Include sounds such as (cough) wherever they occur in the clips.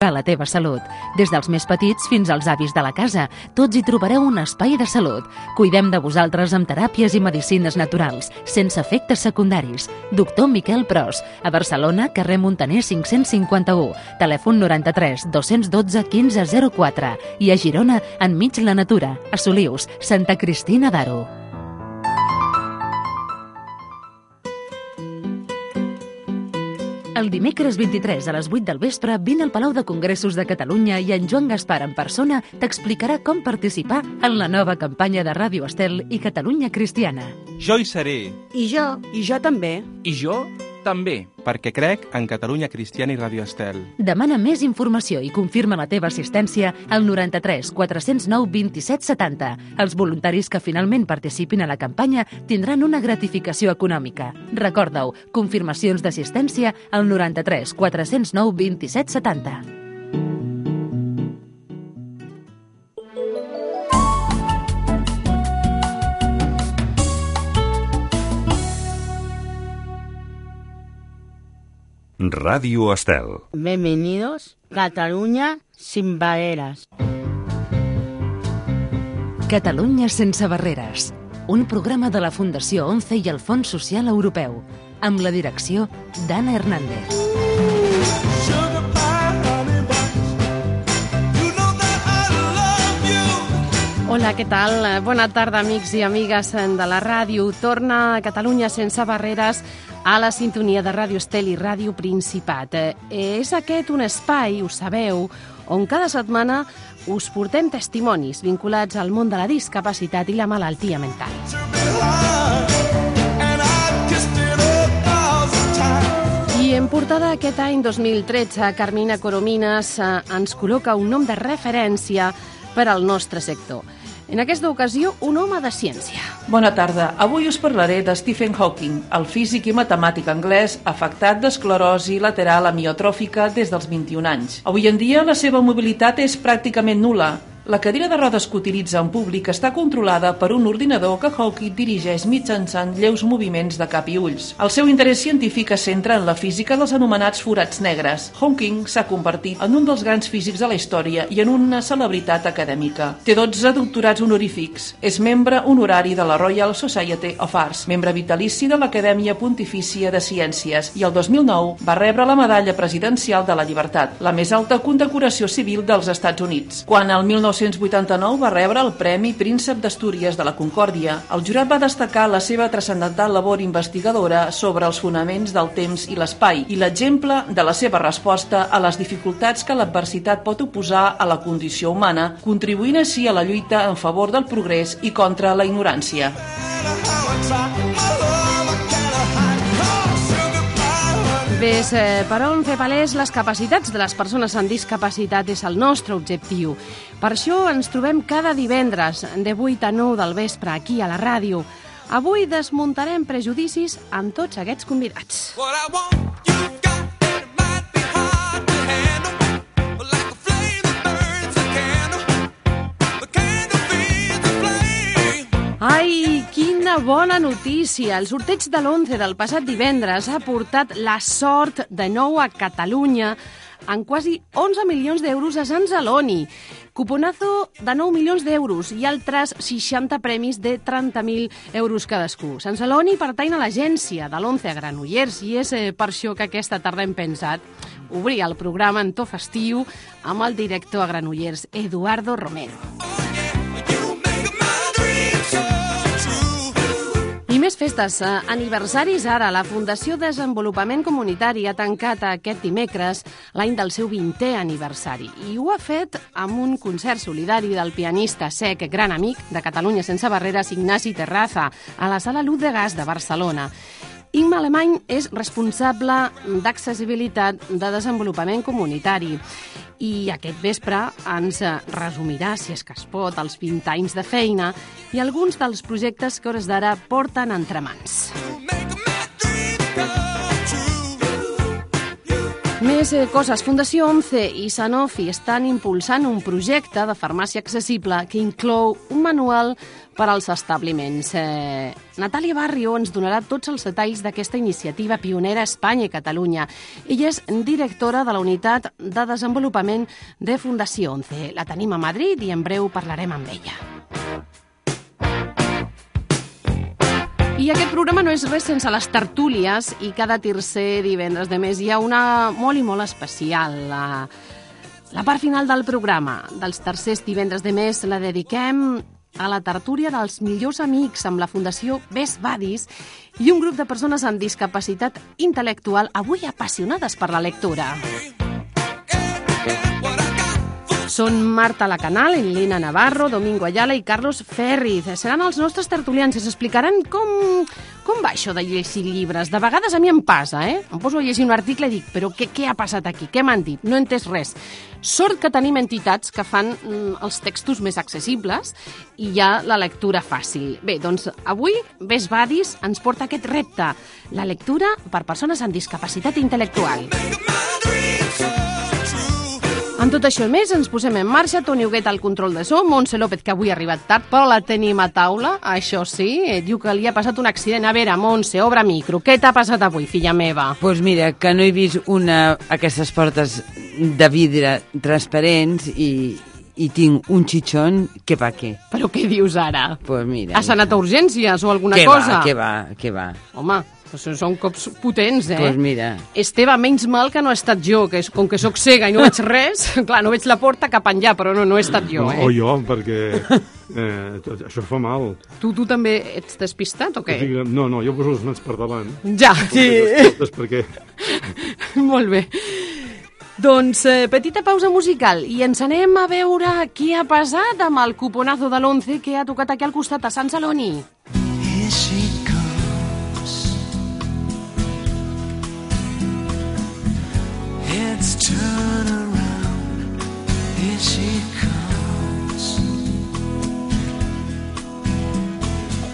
a la teva salut. Des dels més petits fins als avis de la casa, tots hi trobareu un espai de salut. Cuidem de vosaltres amb teràpies i medicines naturals, sense efectes secundaris. Doctor Miquel Pros, a Barcelona, carrer Montaner 551, telèfon 93 212 1504 i a Girona, enmig la natura, a Solius, Santa Cristina d'Aro. El dimecres 23 a les 8 del vespre vine al Palau de Congressos de Catalunya i en Joan Gaspar en persona t'explicarà com participar en la nova campanya de Ràdio Estel i Catalunya Cristiana. Jo hi seré. I jo. I jo també. I jo també, perquè crec en Catalunya Cristiana i Radio Estel. Demana més informació i confirma la teva assistència al 93 409 27 70. Els voluntaris que finalment participin a la campanya tindran una gratificació econòmica. Recorda-ho, confirmacions d'assistència al 93 409 27 70. Radio Estel. Bienvenidos, Catalunya sin barreras. Catalunya sense barreres. Un programa de la Fundació ONCE i el Fons Social Europeu, amb la direcció d'Anna Hernández. Hola, què tal? Bona tarda, amics i amigues de la ràdio. Torna a Catalunya sense barreres a la sintonia de Ràdio Estel i Ràdio Principat. Eh, és aquest un espai, ho sabeu, on cada setmana us portem testimonis vinculats al món de la discapacitat i la malaltia mental. I en portada aquest any 2013, Carmina Coromines eh, ens col·loca un nom de referència per al nostre sector. En aquesta ocasió, un home de ciència. Bona tarda. Avui us parlaré de Stephen Hawking, el físic i matemàtic anglès afectat d'esclerosi lateral amiotròfica des dels 21 anys. Avui en dia la seva mobilitat és pràcticament nula, la cadira de rodes que utilitza en públic està controlada per un ordinador que Hawking dirigeix mitjançant lleus moviments de cap i ulls. El seu interès científic es centra en la física dels anomenats forats negres. Hawking s'ha convertit en un dels grans físics de la història i en una celebritat acadèmica. Té 12 doctorats honorífics. És membre honorari de la Royal Society of Arts, membre vitalici de l'Acadèmia Pontifícia de Ciències i el 2009 va rebre la Medalla Presidencial de la Llibertat, la més alta condecoració civil dels Estats Units. Quan el 19 1989 va rebre el Premi Príncep d'Astúries de la Concòrdia. El jurat va destacar la seva transcendental labor investigadora sobre els fonaments del temps i l'espai i l'exemple de la seva resposta a les dificultats que l'adversitat pot oposar a la condició humana, contribuint així a la lluita en favor del progrés i contra la ignorància. Ves, eh, per on fer palès les capacitats de les persones amb discapacitat és el nostre objectiu. Per això ens trobem cada divendres de 8 a 9 del vespre aquí a la ràdio. Avui desmuntarem prejudicis amb tots aquests convidats. What I want, bona notícia! El sorteig de l'11 del passat divendres ha portat la sort de nou a Catalunya en quasi 11 milions d'euros a Sant Celoni. Cuponazo de 9 milions d'euros i altres 60 premis de 30.000 euros cadascú. Sant Celoni pertany a l'agència de l'11 a Granollers i és eh, per això que aquesta tarda hem pensat obrir el programa en to festiu amb el director a Granollers, Eduardo Romero. Més festes, eh, aniversaris ara. La Fundació Desenvolupament Comunitari ha tancat aquest dimecres l'any del seu 20è aniversari i ho ha fet amb un concert solidari del pianista sec, gran amic de Catalunya sense barreres, Ignasi Terraza, a la Sala Luz de Gas de Barcelona. Ingma Alemany és responsable d'accessibilitat de desenvolupament comunitari i aquest vespre ens resumirà, si és que es pot, els 20 anys de feina i alguns dels projectes que hores d'ara porten entre mans. Més eh, coses. Fundació 11 i Sanofi estan impulsant un projecte de farmàcia accessible que inclou un manual per als establiments. Eh, Natàlia Barrio ens donarà tots els detalls d'aquesta iniciativa pionera a Espanya i Catalunya. Ella és directora de la unitat de desenvolupament de Fundació 11. La tenim a Madrid i en breu parlarem amb ella. I aquest programa no és res sense les tertúlies i cada tercer divendres de mes hi ha una molt i molt especial. La, la part final del programa dels tercers divendres de mes la dediquem a la tertúlia dels millors amics amb la Fundació Best Buddies i un grup de persones amb discapacitat intel·lectual avui apassionades per la lectura. Són Marta Lacanal, Elena Navarro, Domingo Ayala i Carlos Ferriz. Seran els nostres tertulians i ens explicaran com, com va això de llegir llibres. De vegades a mi em passa, eh? Em poso a llegir un article i dic, però què, què ha passat aquí? Què m'han dit? No he entès res. Sort que tenim entitats que fan mm, els textos més accessibles i hi ha la lectura fàcil. Bé, doncs avui Bes Badis ens porta aquest repte, la lectura per persones amb discapacitat intel·lectual. Amb tot això i més, ens posem en marxa. Toni Huguet al control de so, Montse López, que avui ha arribat tard, però la tenim a taula, això sí. Eh, diu que li ha passat un accident. A veure, Montse, obre micro. Què t'ha passat avui, filla meva? Doncs pues mira, que no he vist una, aquestes portes de vidre transparents i, i tinc un xitxon que va què? Però què dius ara? Pues mira, Has anat a urgències o alguna què cosa? va, què va, què va? Home, això són cops potents, eh? Pues mira. Esteve, menys mal que no he estat jo, que és, com que sóc cega i no veig res, (laughs) clar, no veig la porta cap enllà, però no, no he estat jo, O eh? jo, perquè eh, tot- això fa mal. Tu, tu també ets despistat o què? O sigui, no, no, jo poso les mans per davant. Ja, sí. Perquè... (laughs) Molt bé. Doncs eh, petita pausa musical i ens anem a veure què ha passat amb el cuponazo de l'11 que ha tocat aquí al costat a Sant Celoni. Heads turn around. Here she comes.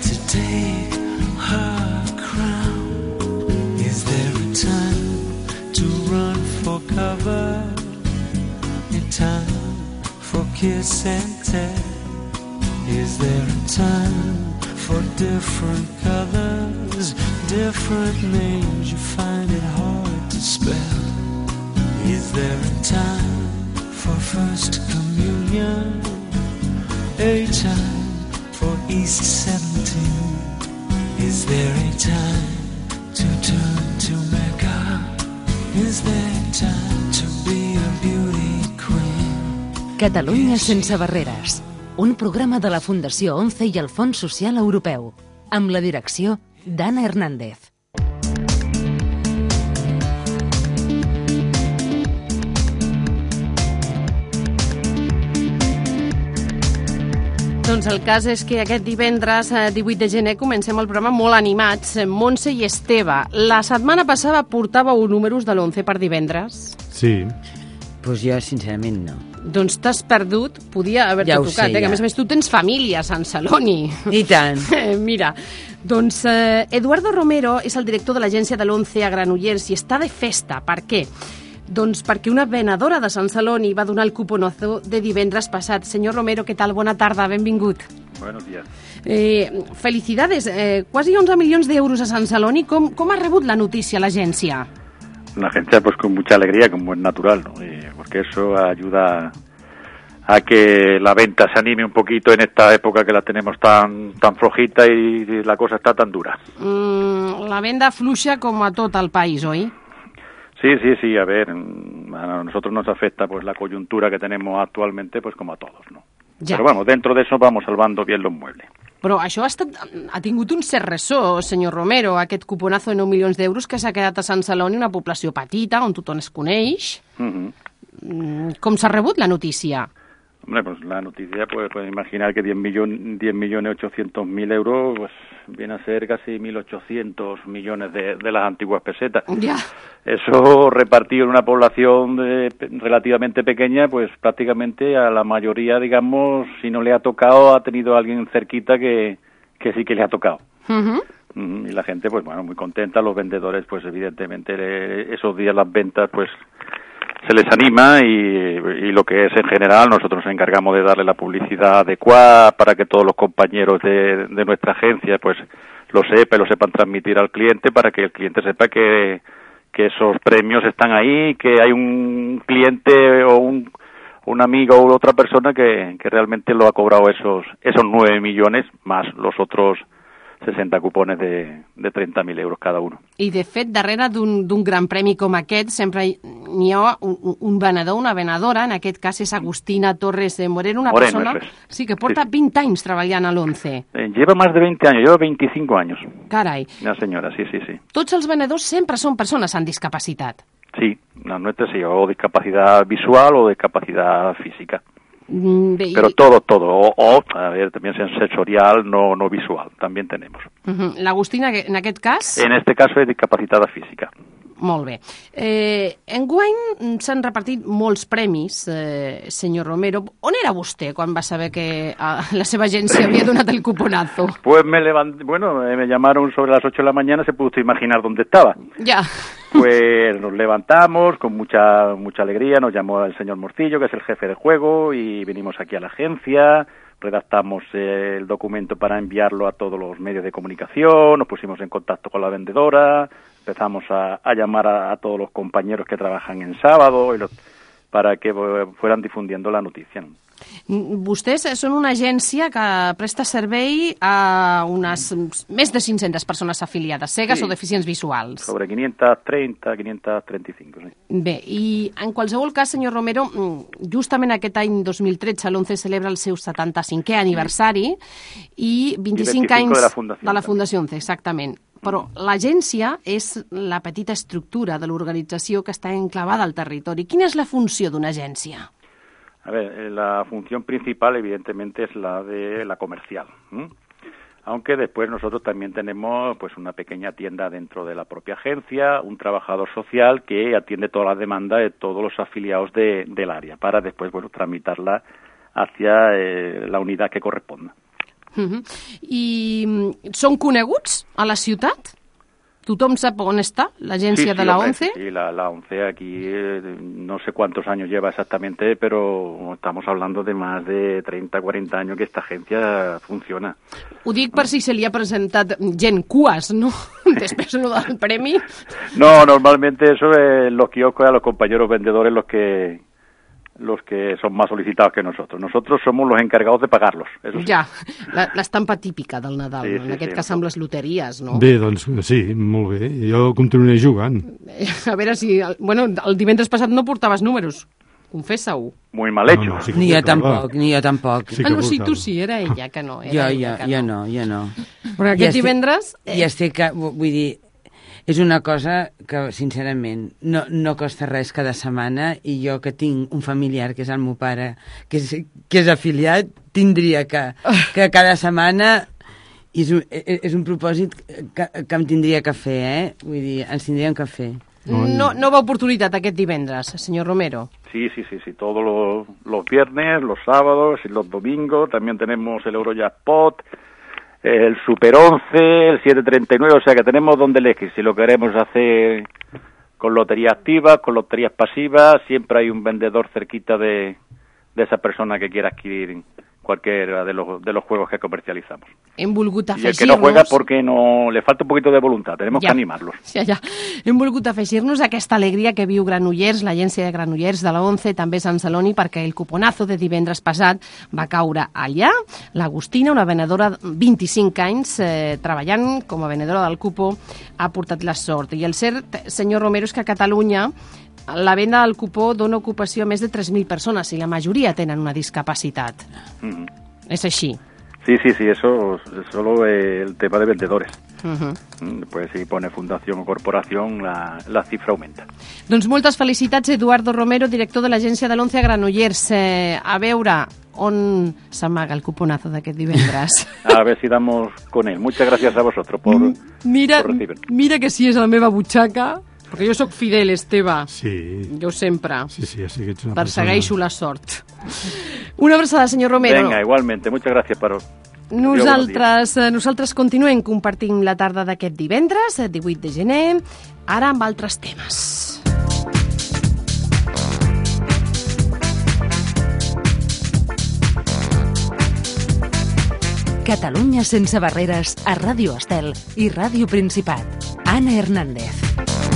To take her crown. Is there a time to run for cover? A time for kiss and tell? Is there a time for different Catalunya sense barreres. Un programa de la Fundació 11 i el Fons Social Europeu. Amb la direcció d'Anna Hernández. Doncs el cas és que aquest divendres, eh, 18 de gener, comencem el programa molt animats, eh, Montse i Esteve. La setmana passada portàveu números de l'11 per divendres. Sí, Pues jo, sincerament, no. Doncs t'has perdut, podia haver-te Ja tocat, sé, eh? que a ja. més a més tu tens família a Sant Celoni. I tant. (laughs) Eh, Mira, doncs eh, Eduardo Romero és el director de l'agència de l'11 a Granollers i està de festa. Per què? Doncs perquè una venedora de Sant Celoni va donar el cuponazo de divendres passat. Senyor Romero, què tal? Bona tarda, benvingut. Buenos días. Eh, felicidades, eh, quasi 11 milions d'euros a Sant Celoni. Com, com ha rebut la notícia l'agència? Una agencia pues con mucha alegría, como es natural, ¿no? Y porque eso ayuda a que la venta se anime un poquito en esta época que la tenemos tan tan flojita y la cosa está tan dura. Mm, la venda fluixa com a tot el país, oi? Sí, sí, sí, a ver, mm, a nosotros nos afecta pues la coyuntura que tenemos actualmente pues como a todos, ¿no? Ja. Pero bueno, dentro de eso vamos salvando bien los muebles. Però això ha, estat, ha tingut un cert ressò, senyor Romero, aquest cuponazo de 9 milions d'euros que s'ha quedat a Sant Celoni, una població petita, on tothom es coneix. Ujú. Mm, Com s'ha rebut la notícia? Hombre, pues la noticia, pues puedes imaginar que 10, millon, 10 millones 800 mil euros, pues viene a ser casi 1.800 millones de, de las antiguas pesetas. Eso repartido en una población de- relativamente pequeña, pues prácticamente a la mayoría, digamos, si no le ha tocado, ha tenido alguien cerquita que, que sí que le ha tocado. Uh -huh. Mm, Y la gente, pues bueno, muy contenta. Los vendedores, pues evidentemente, esos días las ventas, pues se les anima y, y lo que es en general, nosotros nos encargamos de darle la publicidad adecuada para que todos los compañeros de, de nuestra agencia, pues lo sepan, lo sepan transmitir al cliente para que el cliente sepa que, esos premios están ahí, que hay un cliente o un, un amigo o otra persona que, que realmente lo ha cobrado esos esos 9 millones más los otros 60 cupones de, de 30.000 euros cada uno. I, de fet, darrere d'un gran premi com aquest sempre hi- n'hi ha un, un venedor, una venedora, en aquest cas és Agustina Torres de Moreno, una Moreno, persona es. sí, que porta 20 anys treballant a l'11. Eh, lleva más de 20 años, lleva 25 años. Carai, La señora, sí, sí, sí. tots els venedors sempre són persones amb discapacitat. Sí, la nuestra sí, o discapacidad visual o discapacidad física. Mm, Bé, Pero todo, todo. O, o, a ver, también sensorial, no, no visual, también tenemos. Mhm. L'Agustina, que- en aquest cas... En este caso es discapacitada física. Molt bé. Eh, enguany s'han repartit molts premis, eh, senyor Romero. On era vostè quan va saber que eh, la seva agència havia donat el cuponazo? Pues me levanté, bueno, eh, me llamaron sobre las 8 de la mañana, se pudo imaginar dónde estaba. Ja. Pues nos levantamos con mucha mucha alegría, nos llamó el señor Morcillo, que es el jefe de juego, y vinimos aquí a la agencia, redactamos el documento para enviarlo a todos los medios de comunicación, nos pusimos en contacto con la vendedora, empezamos a, a llamar a, todos los compañeros que trabajan en sábado y los- para que eh, fueran difundiendo la noticia. ¿no? Mm, Vostès són una agència que presta servei a unes mm, més de 500 persones afiliades, cegues Sí. o deficients visuals. Sobre 530, 535, sí. Bé, i en qualsevol cas, senyor Romero, mm, justament aquest any 2013 l'11 celebra el seu 75è aniversari i 25, 25 anys de la Fundació de la. Fundació 11, exactament. Però l'agència és la petita estructura de l'organització que està enclavada al territori. Quina és la funció d'una agència? A ver, eh, la función principal evidentemente es la de la comercial. Aunque después nosotros también tenemos pues una pequeña tienda dentro de la propia agencia, un trabajador social que atiende toda la demanda de todos los afiliados de- del área para después bueno tramitarla hacia eh, la unidad que corresponda. I mm, són coneguts a la ciutat? Tothom sap on està l'agència Sí, de sí, la hombre, 11? Sí, la, la 11 aquí eh, no sé cuántos años lleva exactamente, pero estamos hablando de más de 30, 40 años que esta agencia funciona. Ho dic per si se li ha presentat gent cues, no? (laughs) Després no del premi. No, normalmente eso es los kioscos a los compañeros vendedores los que los que son más solicitados que nosotros. Nosotros somos los encargados de pagarlos. Eso sí. Ja, la- l'estampa típica del Nadal, Sí, no? en sí, aquest sí, cas amb les loteries, no? Bé, doncs sí, molt bé. Jo continuaré jugant. A veure si... Bueno, el divendres passat no portaves números. Confessa-ho. Muy mal hecho. No, no, sí que Ni jo tampoc, ni jo tampoc. Sí que ah, no, sí, tu sí, era ella que no. Era Jo, jo, que jo no. no, jo no. Però aquest Ja estic- divendres... I estic, a- vu- vull dir, és una cosa que, sincerament, no, no costa res cada setmana i jo que tinc un familiar, que és el meu pare, que és, que és afiliat, tindria que, que cada setmana és un, és és un propòsit que, que em tindria que fer, eh? Vull dir, ens tindríem que fer. No, nova oportunitat aquest divendres, senyor Romero. Sí, sí, sí, sí. Todos los, los viernes, los sábados y los domingos. También tenemos el Eurojackpot, el Super 11, el 739. O sea que tenemos donde elegir. Si lo queremos hacer con lotería activa, con loterías pasivas, siempre hay un vendedor cerquita de, de esa persona que quiera adquirir cualquiera de los, de los juegos que comercializamos. Hem volgut Y el afegir-nos... que no juega porque no le falta un poquito de voluntad, tenemos Ja. que animarlos. (laughs) Ja, ja. Hem volgut afegir-nos aquesta alegria que viu Granollers, l'agència de Granollers de la 11, també Sant Celoni, perquè el cuponazo de divendres passat va caure allà. L'Agustina, una venedora de 25 anys, eh, treballant com a venedora del cupo, ha portat la sort. I el cert, senyor Romero, és que a Catalunya la venda del cupó dona ocupació a més de 3.000 persones i la majoria tenen una discapacitat. Ujú. És així. Sí, sí, sí, eso es solo eh, el tema de vendedores. Uh -huh. Mm, Pues si pone fundación o corporación, la, la cifra aumenta. Doncs moltes felicitats, Eduardo Romero, director de l'agència de l'11 a Granollers. Eh, a veure on s'amaga el cuponazo d'aquest divendres. (laughs) A ver si damos con él. Muchas gracias a vosotros por, Mira, por recibir. mira que si és la meva butxaca, perquè jo sóc fidel, Esteve. Sí, Jo sempre sí, sí, ja sé que ets una persegueixo persona... la sort. Una abraçada, senyor Romero. Venga, igualmente. Muchas gracias, Paro. Nosaltres, eh, nosaltres continuem compartint la tarda d'aquest divendres, eh, 18 de gener, ara amb altres temes. Catalunya sense barreres a Ràdio Estel i Ràdio Principat. Anna Hernández.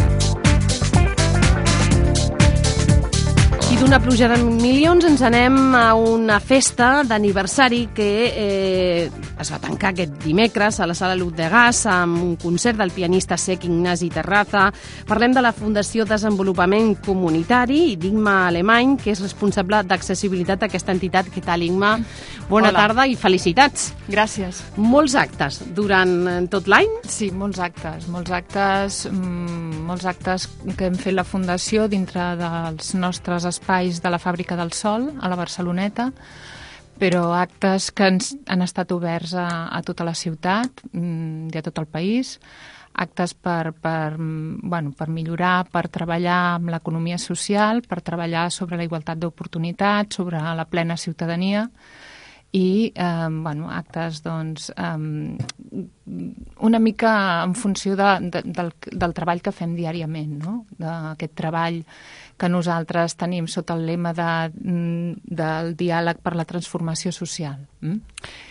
D'una pluja de milions ens anem a una festa d'aniversari que eh, es va tancar aquest dimecres a la Sala Lut de Gas amb un concert del pianista sec Ignasi Terraza. Parlem de la Fundació Desenvolupament Comunitari i d'Igma Alemany, que és responsable d'accessibilitat d'aquesta entitat. Què tal, Igma? Bona Hola. tarda i felicitats. Gràcies. Molts actes durant eh, tot l'any? Sí, molts actes, molts actes, mm, molts actes que hem fet la Fundació dintre dels nostres espais de la Fàbrica del Sol, a la Barceloneta, però actes que ens han estat oberts a, a tota la ciutat mm, i a tot el país, actes per, per, bueno, per millorar, per treballar amb l'economia social, per treballar sobre la igualtat d'oportunitats, sobre la plena ciutadania, i eh, bueno, actes doncs, eh, una mica en funció de, de, del, del treball que fem diàriament, no? d'aquest treball que nosaltres tenim sota el lema de, del diàleg per la transformació social. Mm?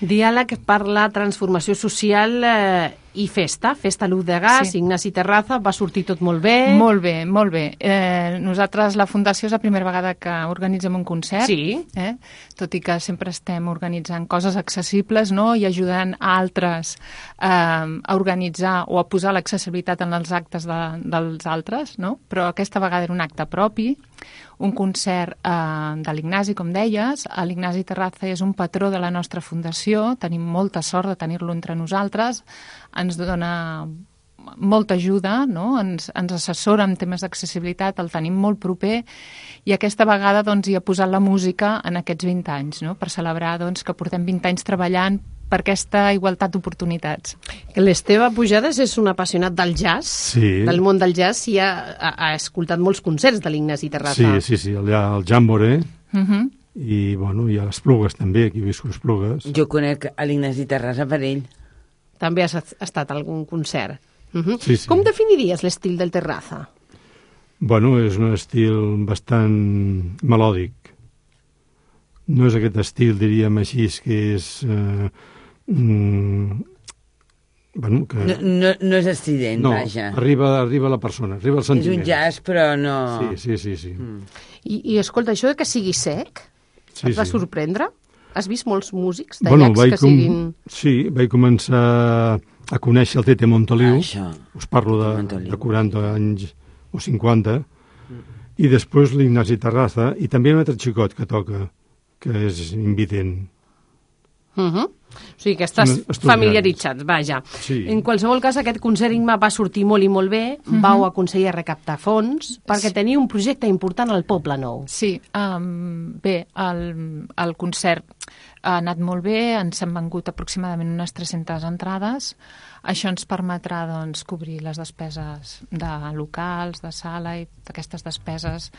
Diàleg per la transformació social eh, i festa, festa Luz de Gas, Sí. Ignasi Terraza, va sortir tot molt bé. Molt bé, molt bé. Eh, nosaltres, la Fundació, és la primera vegada que organitzem un concert. Sí. Eh? Tot i que sempre estem organitzant coses accessibles no? i ajudant a altres eh, a organitzar o a posar l'accessibilitat en els actes de, dels altres, no? però aquesta vegada era un acte propi, un concert eh, de l'Ignasi, com deies. L'Ignasi Terraza és un patró de la nostra fundació, tenim molta sort de tenir-lo entre nosaltres, ens dona molta ajuda, no? ens, ens assessora en temes d'accessibilitat, el tenim molt proper i aquesta vegada doncs, hi ha posat la música en aquests 20 anys, no? per celebrar doncs, que portem 20 anys treballant per aquesta igualtat d'oportunitats. L'Esteve Pujades és un apassionat del jazz, Sí. del món del jazz, i ha, ha, ha escoltat molts concerts de l'Ignasi Terraza. Sí, sí, sí, allà al Jambore, Uh -huh. i, bueno, hi ha les Plugues també, aquí visco les Plugues. Jo conec a l'Ignasi Terrassa per ell. També has estat a algun concert. Uh -huh. Sí, sí. Com definiries l'estil del Terraza? Bueno, és un estil bastant melòdic. No és aquest estil, diríem així, que és... Eh, mm, bueno, que... No, no, no és estrident, no, vaja. arriba, arriba la persona, arriba És sentiment. un jazz, però no... Sí, sí, sí. sí. Mm. I, I escolta, això de que sigui sec, sí, et va sí. sorprendre? Has vist molts músics de Bueno, llacs vaig que com... siguin... Sí, vaig començar a conèixer el Tete Montoliu. Això. Us parlo de, Montoliu. de 40 anys o 50. I després l'Ignasi Terraza. I també un altre xicot que toca, que és invident. Uh -huh. O sigui que estàs estudiants. familiaritzat, vaja. Sí. En qualsevol cas, aquest concert Ingma va sortir molt i molt bé, uh -huh. vau aconseguir recaptar fons, perquè tenia un projecte important al Poble Nou. Sí, um, bé, el, el concert ha anat molt bé, ens han vengut aproximadament unes 300 entrades. Això ens permetrà doncs, cobrir les despeses de locals, de sala i d'aquestes despeses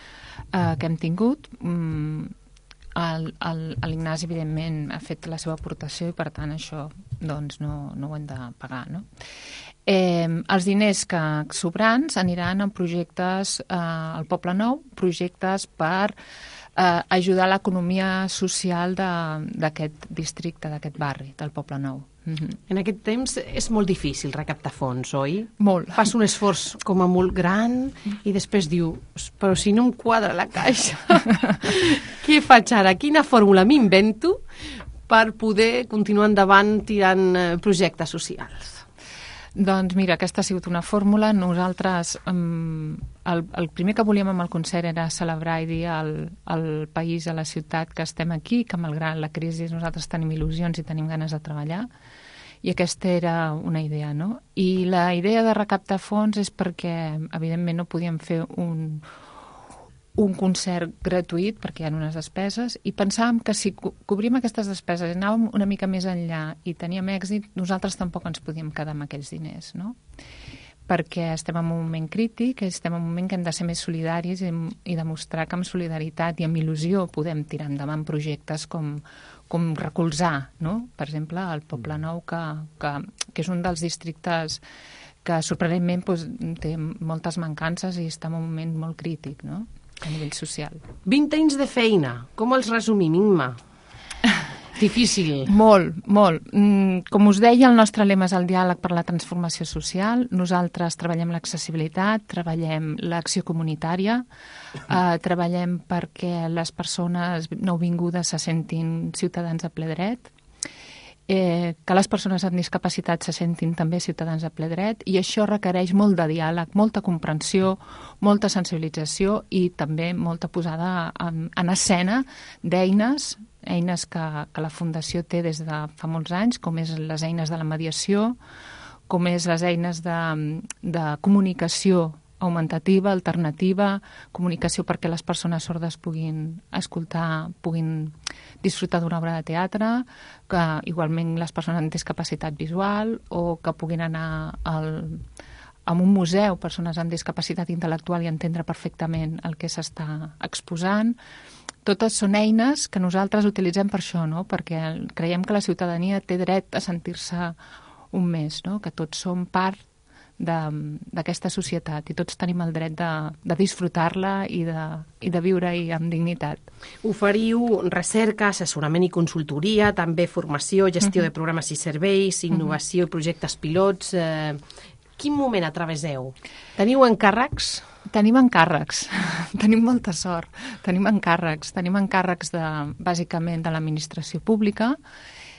eh, que hem tingut. Mm, L'Ignasi, evidentment, ha fet la seva aportació i, per tant, això doncs, no, no ho hem de pagar. No? Eh, els diners que sobrants aniran en projectes eh, al Poble Nou, projectes per eh, ajudar l'economia social d'aquest districte, d'aquest barri, del Poble Nou. Mm -hmm. En aquest temps és molt difícil recaptar fons, oi? Molt. Fas un esforç com a molt gran i després diu, però si no em quadra la caixa, (laughs) què faig ara? Quina fórmula m'invento per poder continuar endavant tirant eh, projectes socials? Doncs mira, aquesta ha sigut una fórmula. Nosaltres, um, el, el primer que volíem amb el concert era celebrar i dir al, al país, a la ciutat, que estem aquí, que malgrat la crisi nosaltres tenim il·lusions i tenim ganes de treballar. I aquesta era una idea, no? I la idea de recaptar fons és perquè, evidentment, no podíem fer un, un concert gratuït perquè hi ha unes despeses i pensàvem que si co cobrim aquestes despeses i anàvem una mica més enllà i teníem èxit, nosaltres tampoc ens podíem quedar amb aquells diners, no? perquè estem en un moment crític, estem en un moment que hem de ser més solidaris i, i demostrar que amb solidaritat i amb il·lusió podem tirar endavant projectes com, com recolzar, no? per exemple, el Poble Nou, que, que, que és un dels districtes que sorprenentment doncs, té moltes mancances i està en un moment molt crític no? a nivell social. 20 anys de feina, com els resumim, Imma? Difícil. Molt, molt. Mm, com us deia, el nostre lema és el diàleg per la transformació social. Nosaltres treballem l'accessibilitat, treballem l'acció comunitària, eh, treballem perquè les persones nouvingudes se sentin ciutadans a ple dret, eh, que les persones amb discapacitat se sentin també ciutadans a ple dret i això requereix molt de diàleg, molta comprensió, molta sensibilització i també molta posada en, en escena d'eines eines que, que la Fundació té des de fa molts anys, com és les eines de la mediació, com és les eines de, de comunicació augmentativa, alternativa, comunicació perquè les persones sordes puguin escoltar, puguin disfrutar d'una obra de teatre, que igualment les persones amb discapacitat visual o que puguin anar al, a un museu, persones amb discapacitat intel·lectual i entendre perfectament el que s'està exposant. Totes són eines que nosaltres utilitzem per això, no? perquè creiem que la ciutadania té dret a sentir-se un més, no? que tots som part d'aquesta societat i tots tenim el dret de, de disfrutar-la i de, i de viure-hi amb dignitat. Oferiu recerca, assessorament i consultoria, també formació, gestió de programes i serveis, innovació i projectes pilots. Eh, quin moment atravesseu? Teniu encàrrecs? Tenim encàrrecs, (laughs) tenim molta sort. Tenim encàrrecs, tenim encàrrecs de, bàsicament de l'administració pública,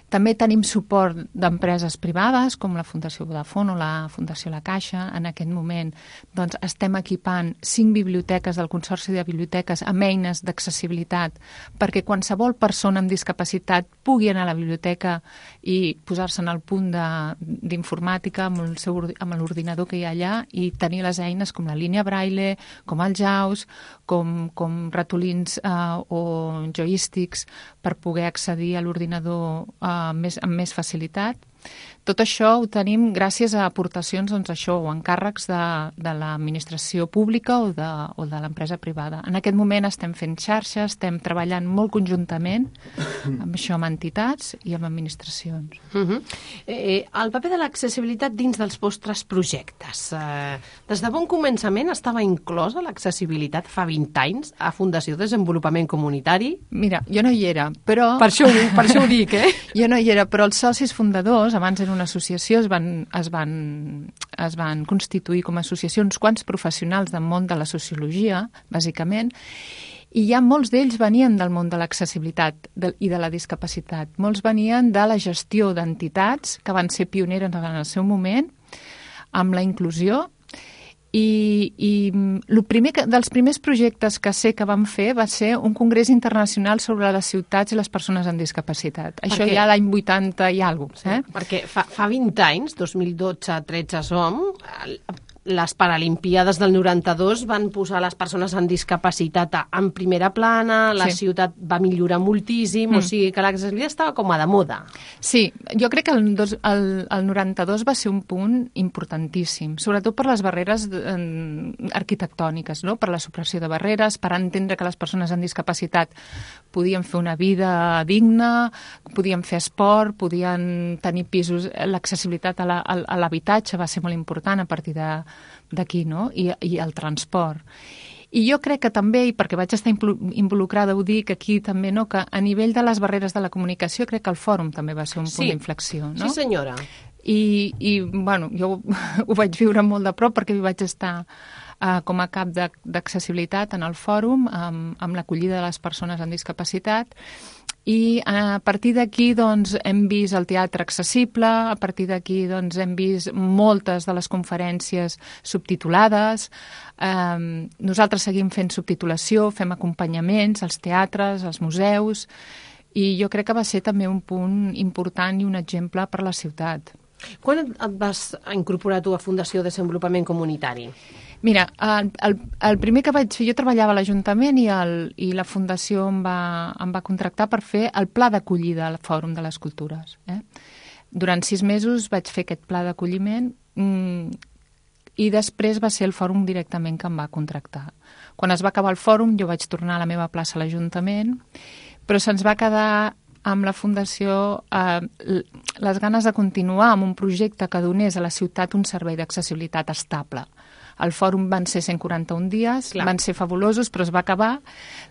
també tenim suport d'empreses privades, com la Fundació Vodafone o la Fundació La Caixa. En aquest moment doncs, estem equipant cinc biblioteques del Consorci de Biblioteques amb eines d'accessibilitat perquè qualsevol persona amb discapacitat pugui anar a la biblioteca i posar-se en el punt d'informàtica amb, el seu amb l'ordinador que hi ha allà i tenir les eines com la línia braille, com els jaus, com, com ratolins eh, o joístics per poder accedir a l'ordinador eh, més, amb més facilitat. Tot això ho tenim gràcies a aportacions, doncs això, o encàrrecs de, de l'administració pública o de, o de l'empresa privada. En aquest moment estem fent xarxes, estem treballant molt conjuntament amb això, amb entitats i amb administracions. Uh -huh. eh, el paper de l'accessibilitat dins dels vostres projectes. Eh, des de bon començament estava inclosa l'accessibilitat fa 20 anys a Fundació de Desenvolupament Comunitari? Mira, jo no hi era, però... Per això per això ho dic, eh? (laughs) Jo no hi era, però els socis fundadors, abans era una associació, es van, es van, es van constituir com a associació uns quants professionals del món de la sociologia, bàsicament, i ja molts d'ells venien del món de l'accessibilitat i de la discapacitat. Molts venien de la gestió d'entitats que van ser pioneres en el seu moment amb la inclusió i, i mm, lo primer que, dels primers projectes que sé que vam fer va ser un congrés internacional sobre les ciutats i les persones amb discapacitat. Això què? ja l'any 80 i alguna cosa. Eh? Perquè fa, fa 20 anys, 2012-13 som, el- les Paralimpiades del 92 van posar les persones amb discapacitat en primera plana, la Sí. ciutat va millorar moltíssim, Mm. o sigui que l'accessibilitat estava com a de moda. Sí, jo crec que el, dos, el, el 92 va ser un punt importantíssim, sobretot per les barreres eh, arquitectòniques, no? per la supressió de barreres, per entendre que les persones amb discapacitat podien fer una vida digna, podien fer esport, podien tenir pisos... L'accessibilitat a la- l'habitatge va ser molt important a partir de- d'aquí, no? I, I el transport. I jo crec que també, i perquè vaig estar involucrada, ho dic aquí també, no, que a nivell de les barreres de la comunicació crec que el fòrum també va ser un Sí. punt d'inflexió. No? Sí, senyora. I, i bueno, jo (laughs) ho vaig viure molt de prop perquè hi vaig estar uh, com a cap d'accessibilitat en el fòrum amb, amb l'acollida de les persones amb discapacitat i eh, a partir d'aquí doncs, hem vist el teatre accessible, a partir d'aquí doncs, hem vist moltes de les conferències subtitulades, eh, nosaltres seguim fent subtitulació, fem acompanyaments als teatres, als museus, i jo crec que va ser també un punt important i un exemple per la ciutat. Quan et vas incorporar tu a Fundació de Desenvolupament Comunitari? Mira, el, el, el primer que vaig fer, jo treballava a l'Ajuntament i, el, i la Fundació em va, em va contractar per fer el pla d'acollida al Fòrum de les Cultures. Eh? Durant sis mesos vaig fer aquest pla d'acolliment mm, i després va ser el fòrum directament que em va contractar. Quan es va acabar el fòrum jo vaig tornar a la meva plaça a l'Ajuntament, però se'ns va quedar amb la Fundació eh, les ganes de continuar amb un projecte que donés a la ciutat un servei d'accessibilitat estable. El fòrum van ser 141 dies, Clar. Van ser fabulosos, però es va acabar.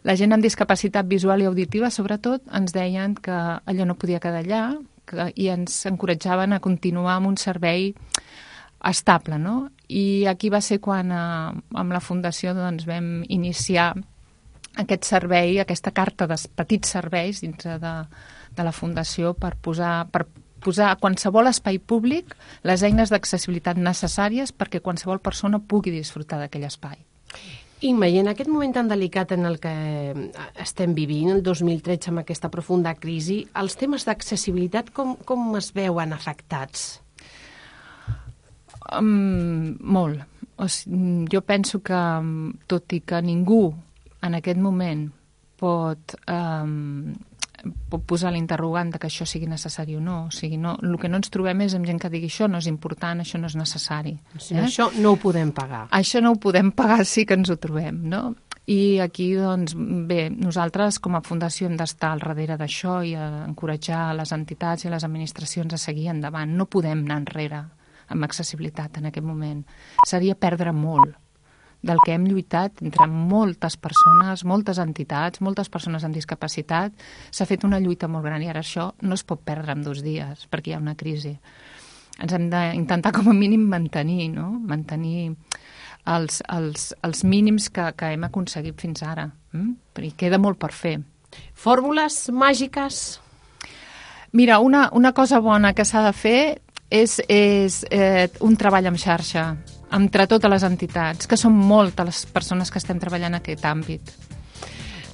La gent amb discapacitat visual i auditiva, sobretot, ens deien que allò no podia quedar allà que, i ens encoratjaven a continuar amb un servei estable, no? I aquí va ser quan eh, amb la Fundació doncs, vam iniciar aquest servei, aquesta carta de petits serveis dintre de, de la Fundació per posar, per posar a qualsevol espai públic les eines d'accessibilitat necessàries perquè qualsevol persona pugui disfrutar d'aquell espai. Imma, i en aquest moment tan delicat en el que eh, estem vivint, el 2013, amb aquesta profunda crisi, els temes d'accessibilitat com, com es veuen afectats? Um, molt. O sigui, jo penso que, tot i que ningú en aquest moment pot, um, pot posar l'interrogant de que això sigui necessari o no. O sigui, no, el que no ens trobem és amb gent que digui això no és important, això no és necessari. Si no, Això no ho podem pagar. Això no ho podem pagar, sí que ens ho trobem, no? I aquí, doncs, bé, nosaltres com a fundació hem d'estar al darrere d'això i a encoratjar les entitats i les administracions a seguir endavant. No podem anar enrere amb accessibilitat en aquest moment. Seria perdre molt del que hem lluitat entre moltes persones, moltes entitats, moltes persones amb discapacitat. S'ha fet una lluita molt gran i ara això no es pot perdre en dos dies perquè hi ha una crisi. Ens hem d'intentar com a mínim mantenir, no? mantenir els, els, els mínims que, que hem aconseguit fins ara. Mm? Perquè queda molt per fer. Fórmules màgiques? Mira, una, una cosa bona que s'ha de fer és, és eh, un treball en xarxa entre totes les entitats, que són moltes les persones que estem treballant en aquest àmbit.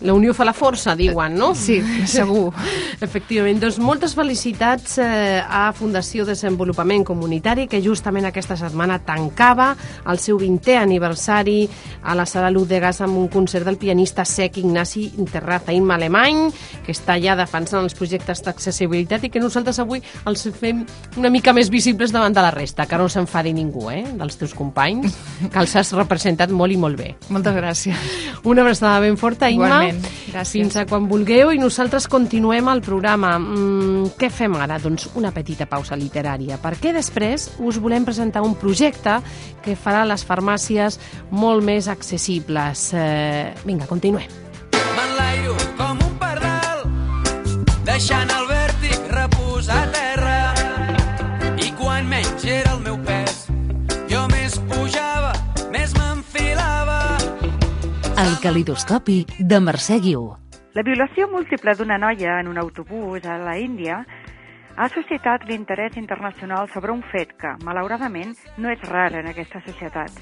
La unió fa la força, diuen, no? Sí, segur. (laughs) Efectivament, doncs moltes felicitats eh, a Fundació Desenvolupament Comunitari, que justament aquesta setmana tancava el seu 20è aniversari a la Sala Luz de Gas amb un concert del pianista sec Ignasi Terraza, Imma Alemany, que està ja defensant els projectes d'accessibilitat i que nosaltres avui els fem una mica més visibles davant de la resta, que no s'enfadi ningú, eh, dels teus companys, que els has representat molt i molt bé. Moltes gràcies. Una abraçada ben forta, Imma. Igualment. Gràcies. Fins a quan vulgueu i nosaltres continuem el programa. Mm, què fem ara? Doncs una petita pausa literària, perquè després us volem presentar un projecte que farà les farmàcies molt més accessibles. Eh, vinga, continuem. M'enlairo com un pardal, deixant el vèrtic reposar El calidoscopi de Mercè Guiu. La violació múltiple d'una noia en un autobús a la Índia ha suscitat l'interès internacional sobre un fet que, malauradament, no és rar en aquesta societat.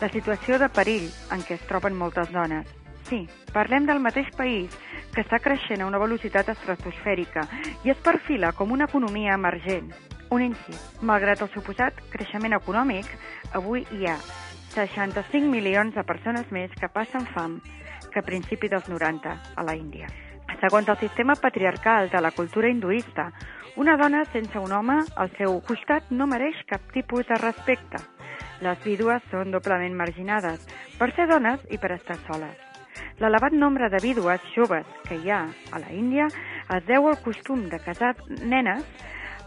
La situació de perill en què es troben moltes dones. Sí, parlem del mateix país que està creixent a una velocitat estratosfèrica i es perfila com una economia emergent. Un incís. Malgrat el suposat creixement econòmic, avui hi ha 65 milions de persones més que passen fam que a principi dels 90 a la Índia. Segons el sistema patriarcal de la cultura hinduista, una dona sense un home al seu costat no mereix cap tipus de respecte. Les vídues són doblement marginades per ser dones i per estar soles. L'elevat nombre de vídues joves que hi ha a la Índia es deu al costum de casar nenes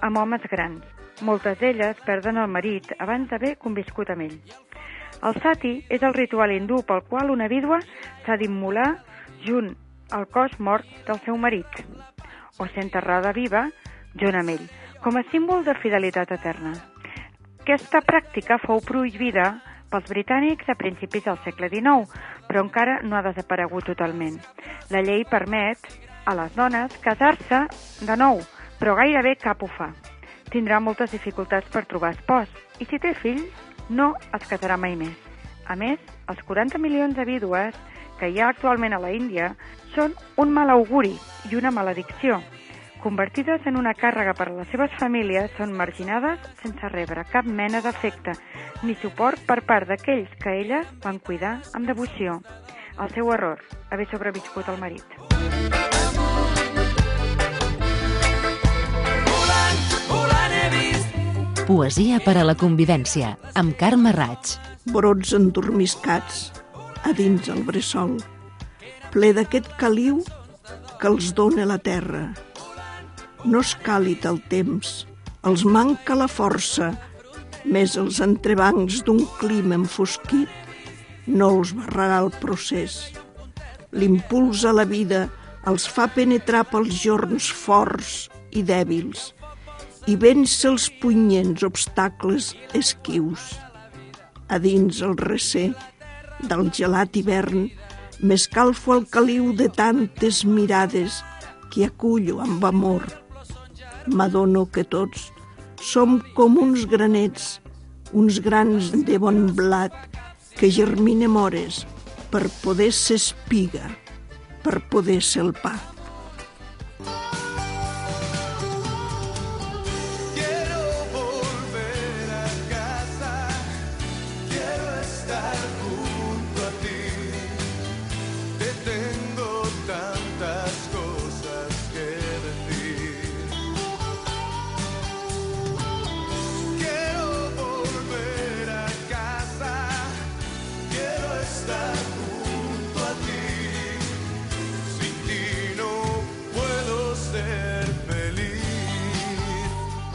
amb homes grans. Moltes d'elles perden el marit abans d'haver conviscut amb ell. El sati és el ritual hindú pel qual una vídua s'ha d'immolar junt al cos mort del seu marit o ser enterrada viva junt amb ell, com a símbol de fidelitat eterna. Aquesta pràctica fou prohibida pels britànics a principis del segle XIX, però encara no ha desaparegut totalment. La llei permet a les dones casar-se de nou, però gairebé cap ho fa. Tindrà moltes dificultats per trobar espòs i si té fills, no es casarà mai més. A més, els 40 milions de vídues que hi ha actualment a la Índia són un mal auguri i una maledicció. Convertides en una càrrega per a les seves famílies, són marginades sense rebre cap mena d'afecte ni suport per part d'aquells que elles van cuidar amb devoció. El seu error, haver sobreviscut al marit. Poesia per a la convivència, amb Carme Raig. Brots endormiscats a dins el bressol, ple d'aquest caliu que els dóna la terra. No és càlid el temps, els manca la força, més els entrebancs d'un clima enfosquit no els barrarà el procés. L'impuls a la vida els fa penetrar pels jorns forts i dèbils i vèncer els punyents obstacles esquius. A dins el recer del gelat hivern m'escalfo el caliu de tantes mirades que acullo amb amor. M'adono que tots som com uns granets, uns grans de bon blat que germinem hores per poder ser espiga, per poder ser el pa.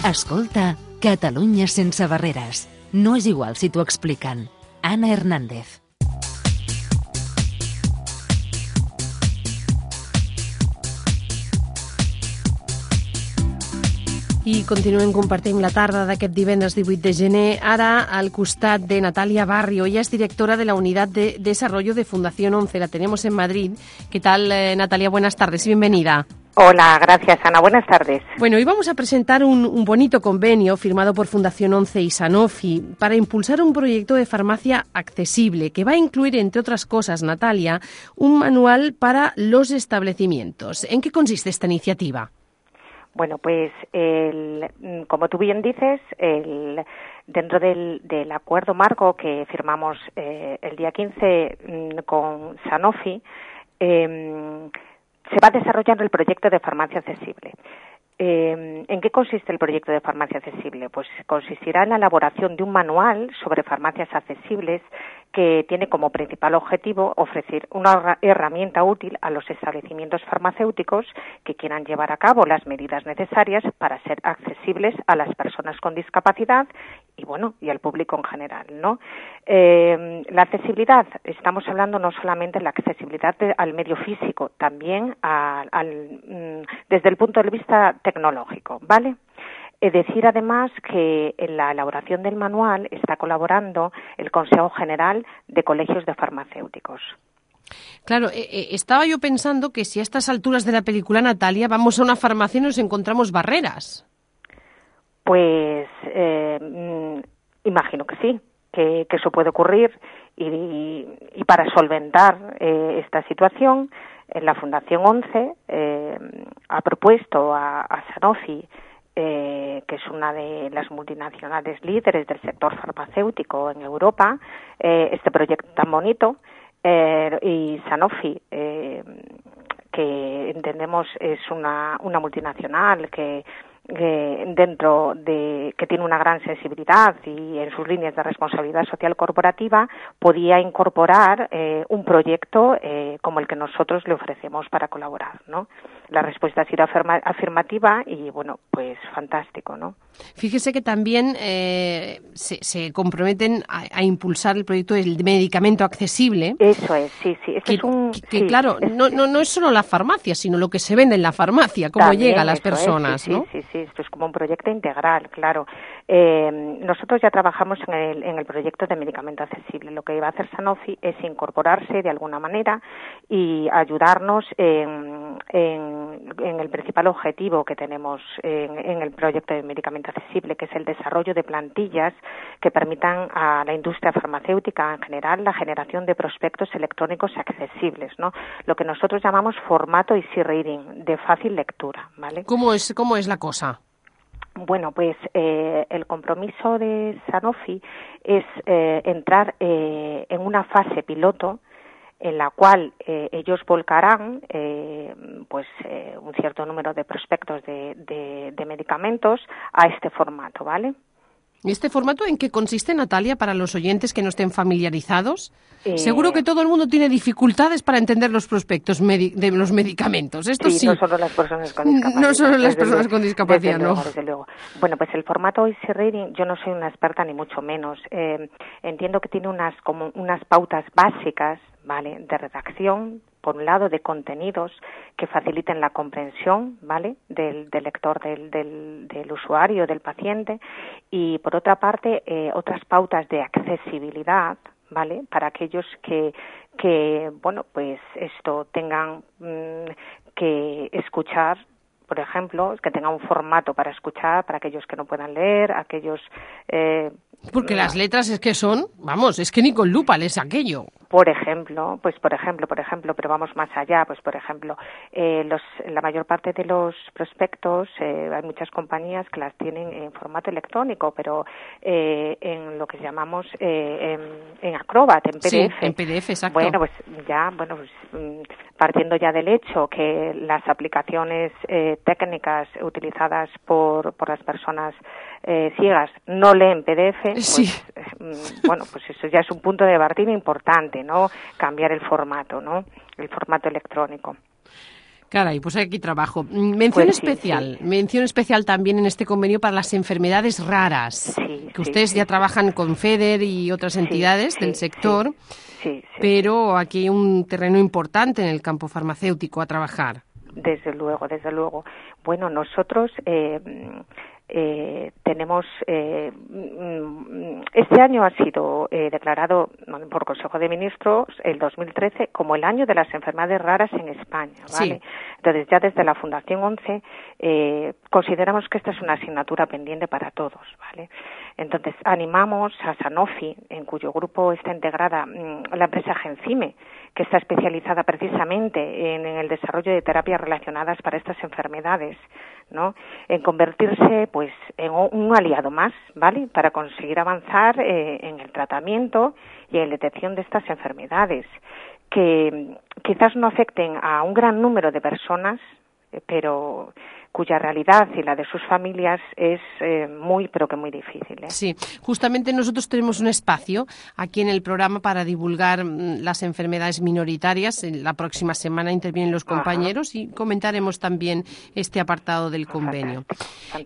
Escolta, Catalunya sense barreres. No és igual si t'ho expliquen. Anna Hernández. I continuem compartint la tarda d'aquest divendres 18 de gener, ara al costat de Natalia Barrio. Ella es directora de la Unidad de Desarrollo de Fundación 11. La tenemos en Madrid. ¿Qué tal, eh, Natalia? Buenas tardes y bienvenida. Hola, gracias Ana. Buenas tardes. Bueno, hoy vamos a presentar un, un bonito convenio firmado por Fundación 11 y Sanofi para impulsar un proyecto de farmacia accesible que va a incluir, entre otras cosas, Natalia, un manual para los establecimientos. ¿En qué consiste esta iniciativa? Bueno, pues el- como tú bien dices, el- dentro del, del acuerdo marco que firmamos eh, el día 15 mm, con Sanofi, em, se va desarrollando el proyecto de farmacia accesible. Eh, ¿En qué consiste el proyecto de farmacia accesible? Pues consistirá en la elaboración de un manual sobre farmacias accesibles que tiene como principal objetivo ofrecer una herra- herramienta útil a los establecimientos farmacéuticos que quieran llevar a cabo las medidas necesarias para ser accesibles a las personas con discapacidad y bueno y al público en general, ¿no? Eh, la accesibilidad estamos hablando no solamente de la accesibilidad al medio físico, también al, mm, desde el punto de vista tecnológico, ¿vale? Es decir, además, que en la elaboración del manual está colaborando el Consejo General de Colegios de Farmacéuticos. Claro, eh, eh, estaba yo pensando que si a estas alturas de la película, Natalia, vamos a una farmacia y nos encontramos barreras. Pues eh, mm, imagino que sí, que, que eso puede ocurrir y, y para solventar eh, esta situación, eh, la Fundación 11 eh, ha propuesto a, a Sanofi, eh, que es una de las multinacionales líderes del sector farmacéutico en Europa, eh, este proyecto tan bonito eh, y Sanofi. eh, que entendemos es una, una multinacional que, que dentro de que tiene una gran sensibilidad y en sus líneas de responsabilidad social corporativa podía incorporar eh, un proyecto eh, como el que nosotros le ofrecemos para colaborar, ¿no? La respuesta ha sido afirma- afirmativa y bueno, pues fantástico, ¿no? Fíjese que también eh, se, se comprometen a, a impulsar el proyecto del medicamento accesible. Eso es, sí, sí. Esto que, es un, que- que, sí, claro, es- no, no, no es solo la farmacia, sino lo que se vende en la farmacia, cómo llega a las eso es, personas, sí, ¿no? Sí, sí, esto es como un proyecto integral, claro. Eh, nosotros ya trabajamos en el, en el proyecto de medicamento accesible. Lo que va a hacer Sanofi es incorporarse de alguna manera y ayudarnos en el principal objetivo que tenemos en, en el proyecto de medicamento accesible, que es el desarrollo de plantillas que permitan a la industria farmacéutica en general la generación de prospectos electrónicos accesibles, ¿no? Lo que nosotros llamamos formato easy reading, de fácil lectura, ¿vale? ¿Cómo es, ¿Cómo es la cosa? Bueno, pues eh, el compromiso de Sanofi es eh, entrar eh, en una fase piloto en la cual eh, ellos volcarán eh, pues eh, un cierto número de prospectos de, de- de medicamentos a este formato, ¿vale? ¿Y este formato en qué consiste, Natalia, para los oyentes que no estén familiarizados? Eh, Seguro que todo el mundo tiene dificultades para entender los prospectos de los medicamentos. Esto sí. no solo las personas con discapacidad. (laughs) No solo las personas con discapacidad, desde no. luego, desde luego. Bueno, pues el formato Easy Reading, yo no soy una experta ni mucho menos. Eh, entiendo que tiene unas como unas pautas básicas, ¿vale? De redacción, por un lado, de contenidos que faciliten la comprensión, ¿vale? Del, del lector, del, del, del usuario, del paciente. Y por otra parte, eh, otras pautas de accesibilidad, ¿vale? Para aquellos que, que bueno, pues esto tengan mm, que escuchar, por ejemplo, que tengan un formato para escuchar, para aquellos que no puedan leer, aquellos... Eh, Porque las letras es que son, vamos, es que ni con lupa lees aquello. Por ejemplo, pues por ejemplo, por ejemplo, pero vamos más allá, pues por ejemplo, eh, los, la mayor parte de los prospectos, eh, hay muchas compañías que las tienen en formato electrónico, pero eh, en lo que llamamos eh, en, en Acrobat, en PDF. Sí, en PDF, exacto. Bueno, pues ya, bueno, pues mm, partiendo ya del hecho que las aplicaciones eh, técnicas utilizadas por, por las personas eh, ciegas no leen PDF, pues, Sí. mm, bueno, pues eso ya es un punto de partida importante, ¿no? Cambiar el formato, ¿no? El formato electrónico. Caray, pues aquí trabajo. Mm, Mención Pues sí, especial, mención especial también en este convenio para las enfermedades raras, que ustedes ya trabajan con FEDER y otras entidades del sector, Sí, sí. pero aquí hay un terreno importante en el campo farmacéutico a trabajar. Desde luego, desde luego. Bueno, nosotros eh, eh, tenemos, eh, mm, este año ha sido eh, declarado por Consejo de Ministros el 2013 como el año de las enfermedades raras en España, ¿vale? Sí. Entonces ya desde la Fundación 11 eh, consideramos que esta es una asignatura pendiente para todos, ¿vale? Entonces animamos a Sanofi, en cuyo grupo está integrada mm, la empresa Gencime, que está especializada precisamente en, el desarrollo de terapias relacionadas para estas enfermedades, ¿no? En convertirse, pues, en un aliado más, ¿vale? Para conseguir avanzar eh, en el tratamiento y en la detección de estas enfermedades, que mm, quizás no afecten a un gran número de personas, eh, pero cuya realidad y la de sus familias es eh, muy, pero que muy difícil. ¿eh? Sí, justamente nosotros tenemos un espacio aquí en el programa para divulgar mm, las enfermedades minoritarias. La próxima semana intervienen los compañeros y comentaremos también este apartado del convenio.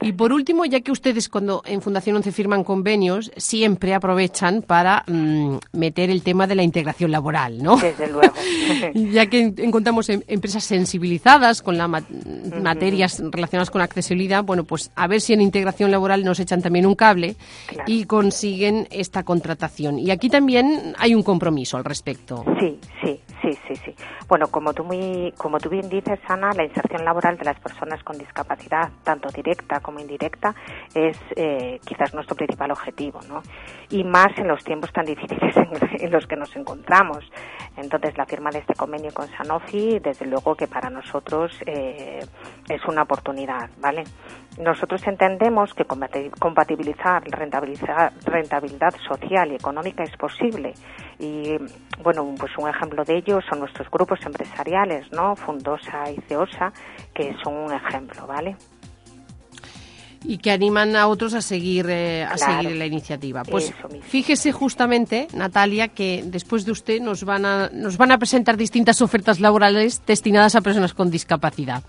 Y por último, ya que ustedes cuando en Fundación 11 firman convenios, siempre aprovechan para mm, meter el tema de la integración laboral, ¿no? Desde luego. (laughs) ya que en- encontramos em- empresas sensibilizadas con las materias relacionadas con accesibilidad, bueno, pues a ver si en integración laboral nos echan también un cable y consiguen esta contratación. Y aquí también hay un compromiso al respecto. Sí, sí, sí, sí, sí. Bueno, como tú muy, como tú bien dices, Ana, la inserción laboral de las personas con discapacidad, tanto directa como indirecta, es eh, quizás nuestro principal objetivo, ¿no? Y más en los tiempos tan difíciles en, en los que nos encontramos. Entonces, la firma de este convenio con Sanofi, desde luego que para nosotros eh, es una oportunidad, ¿vale? Nosotros entendemos que compatibilizar rentabilizar, rentabilidad social y económica es posible. Y, bueno, pues un ejemplo de ello son nuestros grupos empresariales, ¿no? Fundosa y Ceosa, que son un ejemplo, ¿vale? Y que animan a otros a seguir eh, a Claro. seguir la iniciativa. Pues fíjese justamente, Natalia, que después de usted nos van a nos van a presentar distintas ofertas laborales destinadas a personas con discapacidad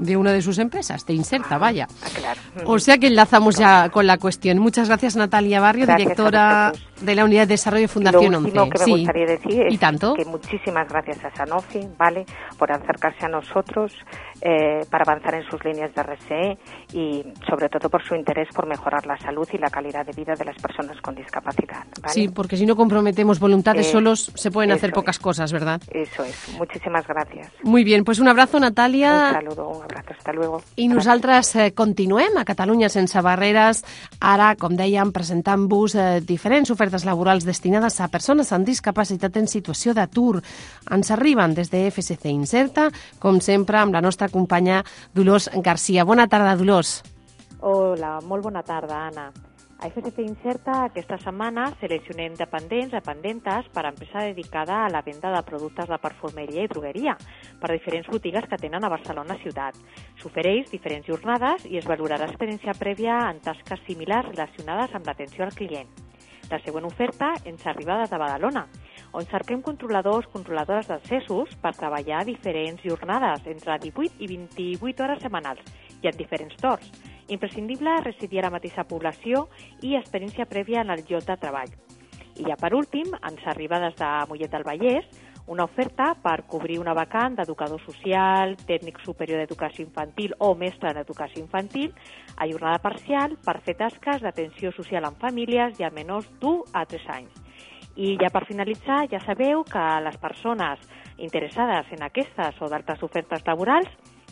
de una de sus empresas, de Inserta, vaya. Claro. O sea que enlazamos ya con la cuestión. Muchas gracias Natalia Barrio, Gracias directora de la Unidad de Desarrollo de Fundación Lo último 11. que me Sí. gustaría decir es ¿Y tanto? que muchísimas gracias a Sanofi, ¿vale? Por acercarse a nosotros eh, para avanzar en sus líneas de RSE y sobre todo por su interés por mejorar la salud y la calidad de vida de las personas con discapacidad, ¿vale? Sí, porque si no comprometemos voluntades Eh, solos se pueden hacer pocas cosas, ¿verdad? Eso es. Muchísimas gracias. Muy bien, pues un abrazo, Un Natàlia. saludo, un abrazo. Hasta luego. I nosaltres eh, continuem a Catalunya sense barreres, ara, com dèiem, presentant-vos eh, diferents ofertes laborals destinades a persones amb discapacitat en situació d'atur. Ens arriben des de FSC Inserta, com sempre, amb la nostra companya Dolors Garcia. Bona tarda, Dolors. Hola, molt bona tarda, Anna. A FSC Inserta aquesta setmana seleccionem dependents, dependentes per a empresa dedicada a la venda de productes de perfumeria i drogueria per diferents botigues que tenen a Barcelona ciutat. S'ofereix diferents jornades i es valorarà experiència prèvia en tasques similars relacionades amb l'atenció al client. La següent oferta ens arriba des de Badalona, on cerquem controladors, controladores d'accessos per treballar diferents jornades entre 18 i 28 hores setmanals i en diferents torns. Imprescindible residir a la mateixa població i experiència prèvia en el lloc de treball. I ja per últim, ens arriba des de Mollet del Vallès una oferta per cobrir una vacant d'educador social, tècnic superior d'educació infantil o mestre d'educació infantil a jornada parcial per fer tasques d'atenció social en famílies i a menors d'1 a 3 anys. I ja per finalitzar, ja sabeu que les persones interessades en aquestes o d'altres ofertes laborals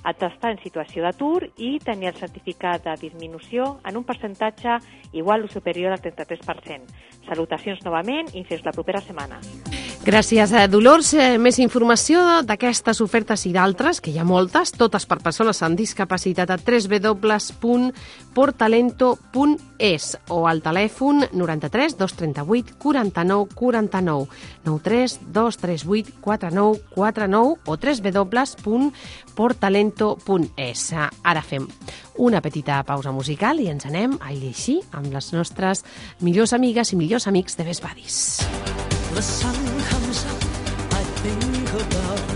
han d'estar en situació d'atur i tenir el certificat de disminució en un percentatge igual o superior al 33%. Salutacions novament i fins la propera setmana. Gràcies, eh, Dolors. Eh, més informació d'aquestes ofertes i d'altres, que hi ha moltes, totes per persones amb discapacitat a www.portalento.es o al telèfon 93 238 49 49 93 238 49 49 o www.portalento.es. Ara fem una petita pausa musical i ens anem a llegir amb les nostres millors amigues i millors amics de Best Buddies. The sun comes up, I think about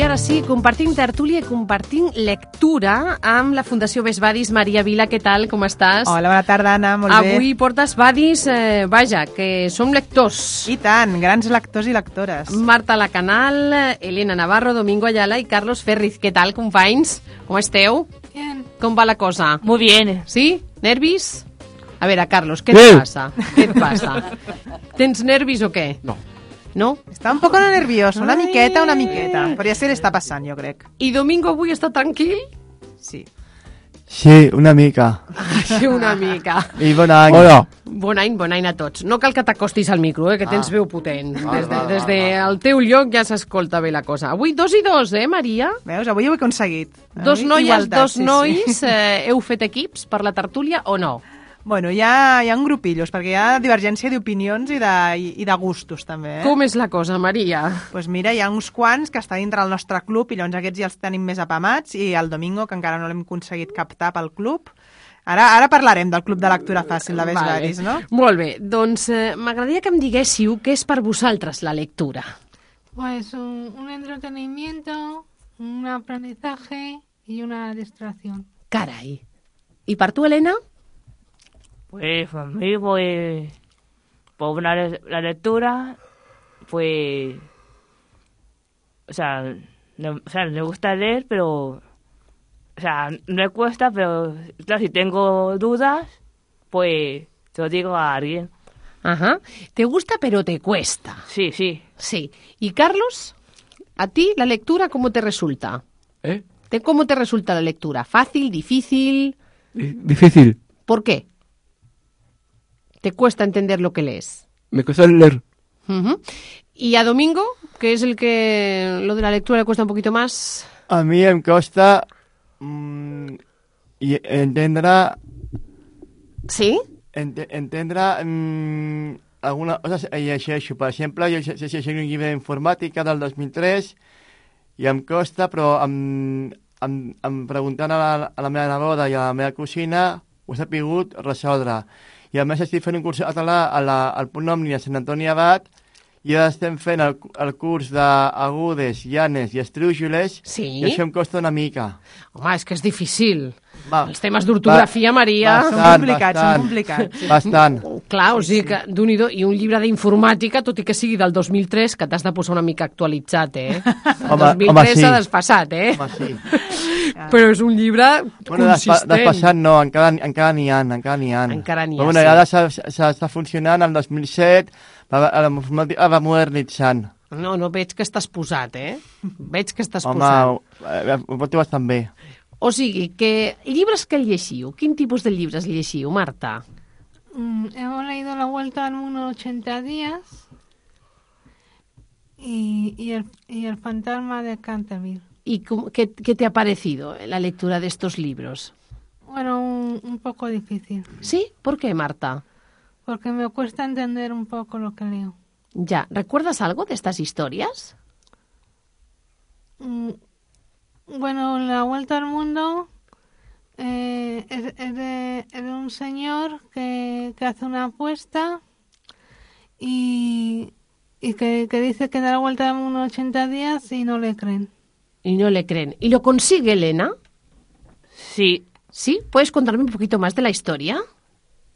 I ara sí, compartim tertúlia i compartim lectura amb la Fundació Bes Badis. Maria Vila, què tal? Com estàs? Hola, bona tarda, Anna, molt bé. Avui portes Badis, eh, vaja, que som lectors. I tant, grans lectors i lectores. Marta Lacanal, Elena Navarro, Domingo Ayala i Carlos Ferriz. Què tal, companys? Com esteu? Bien. Com va la cosa? Muy bien. ¿Sí? ¿Nervis? A veure, Carlos, què et passa? Què et passa? (laughs) Tens nervis o què? No. No? Està un poco nervioso, una Ai. miqueta, una miqueta. Però ja se li està passant, jo crec. I Domingo avui està tranquil? Sí. Sí, una mica. Sí, una mica. I bon any. Hola. Bon any, bon any a tots. No cal que t'acostis al micro, eh, que tens Ah. veu potent. Val, Des, de, des val, del teu lloc ja s'escolta bé la cosa. Avui dos i dos, eh, Maria? Veus, avui ho he aconseguit. Dos noies, igualtat, dos sí, sí. nois, (laughs) eh, heu fet equips per la tertúlia o no? Bueno, hi ha, hi ha un grupillos, perquè hi ha divergència d'opinions i, de, i, i de gustos, també. Eh? Com és la cosa, Maria? pues mira, hi ha uns quants que està dintre del nostre club i llavors aquests ja els tenim més apamats i el Domingo, que encara no l'hem aconseguit captar pel club. Ara, ara parlarem del Club de Lectura Fàcil de Bes Vale. No? Molt bé, doncs eh, m'agradaria que em diguéssiu què és per vosaltres la lectura. Pues un, un entretenimiento, un aprendizaje y una distracción. Carai. I per tu, Helena? Pues para mí, pues, por una le- la lectura, pues, o sea, no, o sea, me gusta leer, pero, o sea, no me cuesta, pero, claro, si tengo dudas, pues, te lo digo a alguien. Ajá. ¿Te gusta pero te cuesta? Sí, sí. Sí. ¿Y Carlos? ¿A ti la lectura cómo te resulta? ¿Eh? ¿De ¿Cómo te resulta la lectura? ¿Fácil, difícil? Di- Difícil. ¿Por qué? ¿Te cuesta entender lo que lees? Me cuesta leer. Ujú. ¿Y a Domingo, que es el que lo de la lectura le cuesta un poquito más? A mi em costa mm, i entendre... Sí? Ent entendre mm, alguna cosa i llegeixo. Per exemple, jo llegeixo un llibre d'informàtica del 2003 i em costa, però em, em, em preguntant a la, a la meva neboda i a la meva cosina ho he sapigut resoldre. I a més estic fent un curs de català a la, al punt Òmnia Sant Antoni Abat i ara estem fent el, el curs d'agudes, llanes i estrújoles Sí? i això em costa una mica. Home, és que és difícil. Va, Els temes d'ortografia, Maria... Bastant, bastant, Bastant. Clar, o sigui que, d'un i I un llibre d'informàtica, tot i que sigui del 2003, que t'has de posar una mica actualitzat, eh? El Home, 2003 home, sí. s'ha despassat, eh? Home, sí. (laughs) Però és un llibre Bueno, consistent. despassat no, encara, encara n'hi ha, encara n'hi ha. Encara n'hi ha, Però bueno, sí. ara s'ha- s'ha- està funcionant, el 2007, va, va modernitzant. No, no veig que estàs posat, eh? Veig que estàs Home, posat. ho, eh, ho porto bastant bé. O sigui, que llibres que llegiu, quin tipus de llibres llegiu, Marta? Mm, hemos leído La Vuelta al Mundo en 80 días y, y, el, y El Fantasma de Canterville. ¿Y cómo- qué, qué te ha parecido la lectura de estos libros? Bueno, un, un poco difícil. ¿Sí? ¿Por qué, Marta? Porque me cuesta entender un poco lo que leo. Ya, ¿recuerdas algo de estas historias? Mm, Bueno, La Vuelta al Mundo eh, es, es de, es de un señor que, que hace una apuesta y, y que, que dice que da la vuelta al mundo en 80 días y no le creen. Y no le creen. ¿Y lo consigue Elena? Sí. ¿Sí? ¿Puedes contarme un poquito más de la historia?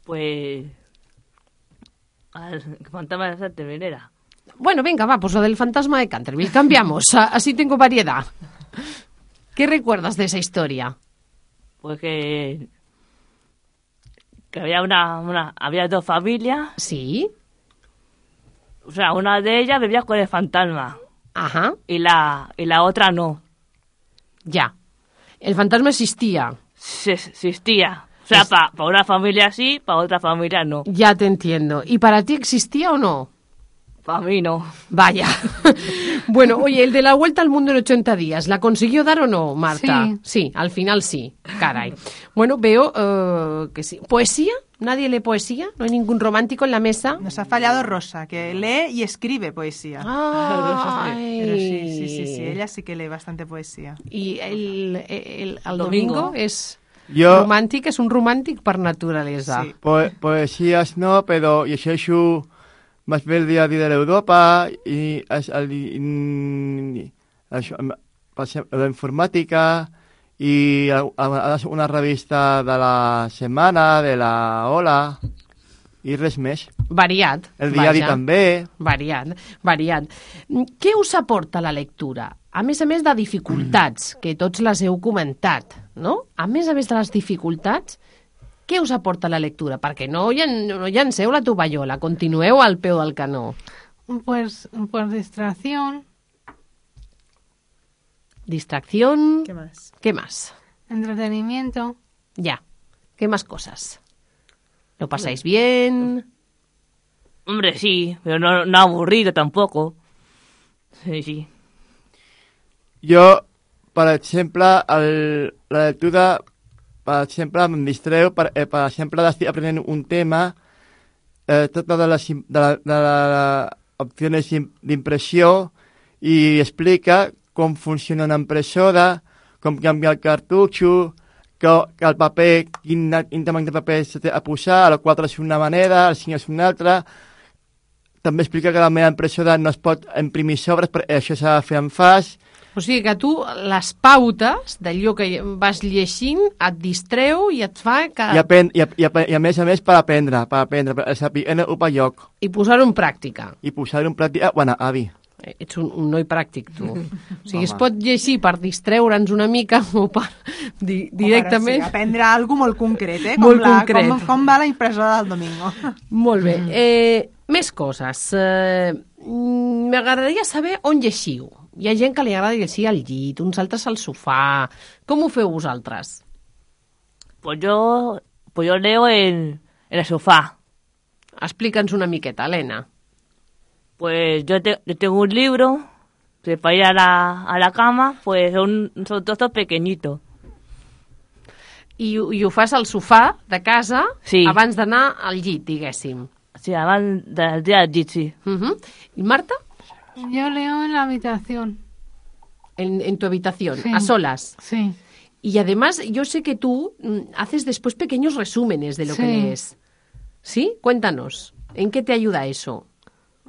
Pues... Fantasma de Venera. Bueno, venga, va, pues lo del fantasma de Canterville. Cambiamos, así tengo variedad. ¿Qué recuerdas de esa historia? Pues que... Que había una, una... Había dos familias. Sí. O sea, una de ellas vivía con el fantasma. Ajá. Y la, y la otra no. Ya. El fantasma existía. Se, existía. O sea, para una familia sí, para otra familia no. Ya te entiendo. ¿Y para ti existía o no? Para mí no. Vaya. (laughs) bueno, oye, el de la vuelta al mundo en 80 días, ¿la consiguió dar o no, Marta? Sí. al final sí. Caray. Bueno, veo eh, que sí. ¿Poesía? ¿Nadie lee poesía? ¿No hay ningún romántico en la mesa? Nos ha fallado Rosa, que lee y escribe poesía. Ay. (laughs) Pero sí, sí, sí, sí, ella sí que lee bastante poesía. Y el, el, el Domingo. domingo es Jo- romàntic, és un romàntic per naturalesa. Sí. Po poesies no, però llegeixo més bé el diari de l'Europa i, es, el, i, això, per exemple, la informàtica i a, a, una revista de la setmana, de la Ola i res més. Variat. El diari vaja. també. Variat, variat. Què us aporta la lectura? A més a més de dificultats, que tots les heu comentat, no? A més a més de les dificultats, què us aporta la lectura? Perquè no, llen, no llanceu la tovallola, continueu al peu del canó. Pues, pues distracción, Distracción... ¿Qué más? ¿Qué más? entretenimiento. Ya. ¿Qué más cosas? ¿Lo pasáis bien? Hombre, sí, pero no, no aburrido tampoco. Sí, sí. Jo, per exemple, el, la lectura, exemple, em distreu, per, eh, exemple, estic aprenent un tema, eh, de les, im- de la, de la opcions d'im- d'impressió i explica com funciona una impressora, com canviar el cartutxo, que, que el paper, quin, quin tamany de paper s'ha de posar, el 4 és una manera, el 5 és una altra, també explica que la meva impressora no es pot imprimir sobres, perquè això s'ha de fer en fas, O sigui que tu les pautes d'allò que vas llegint et distreu i et fa que... I, apen, i, a, i, a, I a més a més per aprendre, per aprendre, per saber anar a lloc. I posar-ho en pràctica. I posar-ho en pràctica... Bueno, avi. Ets un, un noi pràctic, tu. (laughs) O sigui, es Home. pot llegir per distreure'ns una mica (laughs) o per di, directament... Per, sí, aprendre alguna molt concret, eh? Molt com la, concret. Com, com va la impressora del domingo. (laughs) Molt bé. Eh, més coses. Eh, mm, M'agradaria saber on llegiu. Hi ha gent que li agrada llegir al llit, uns altres al sofà. Com ho feu vosaltres? Pues yo, pues yo leo en, en el sofá. Explica'ns una miqueta, Helena. Pues yo, te- yo tengo un libro que para ir a la, a la cama, pues son, son trozos pequeñitos. I, I ho fas al sofà de casa Sí. abans d'anar al llit, diguéssim. Sí, abans del dia del llit, sí. Uh -huh. I Marta? Yo leo en la habitación. En, en tu habitación, Sí. a solas. Sí. Y además, yo sé que tú mm, haces después pequeños resúmenes de lo que lees. ¿Sí? Cuéntanos. ¿En qué te ayuda eso?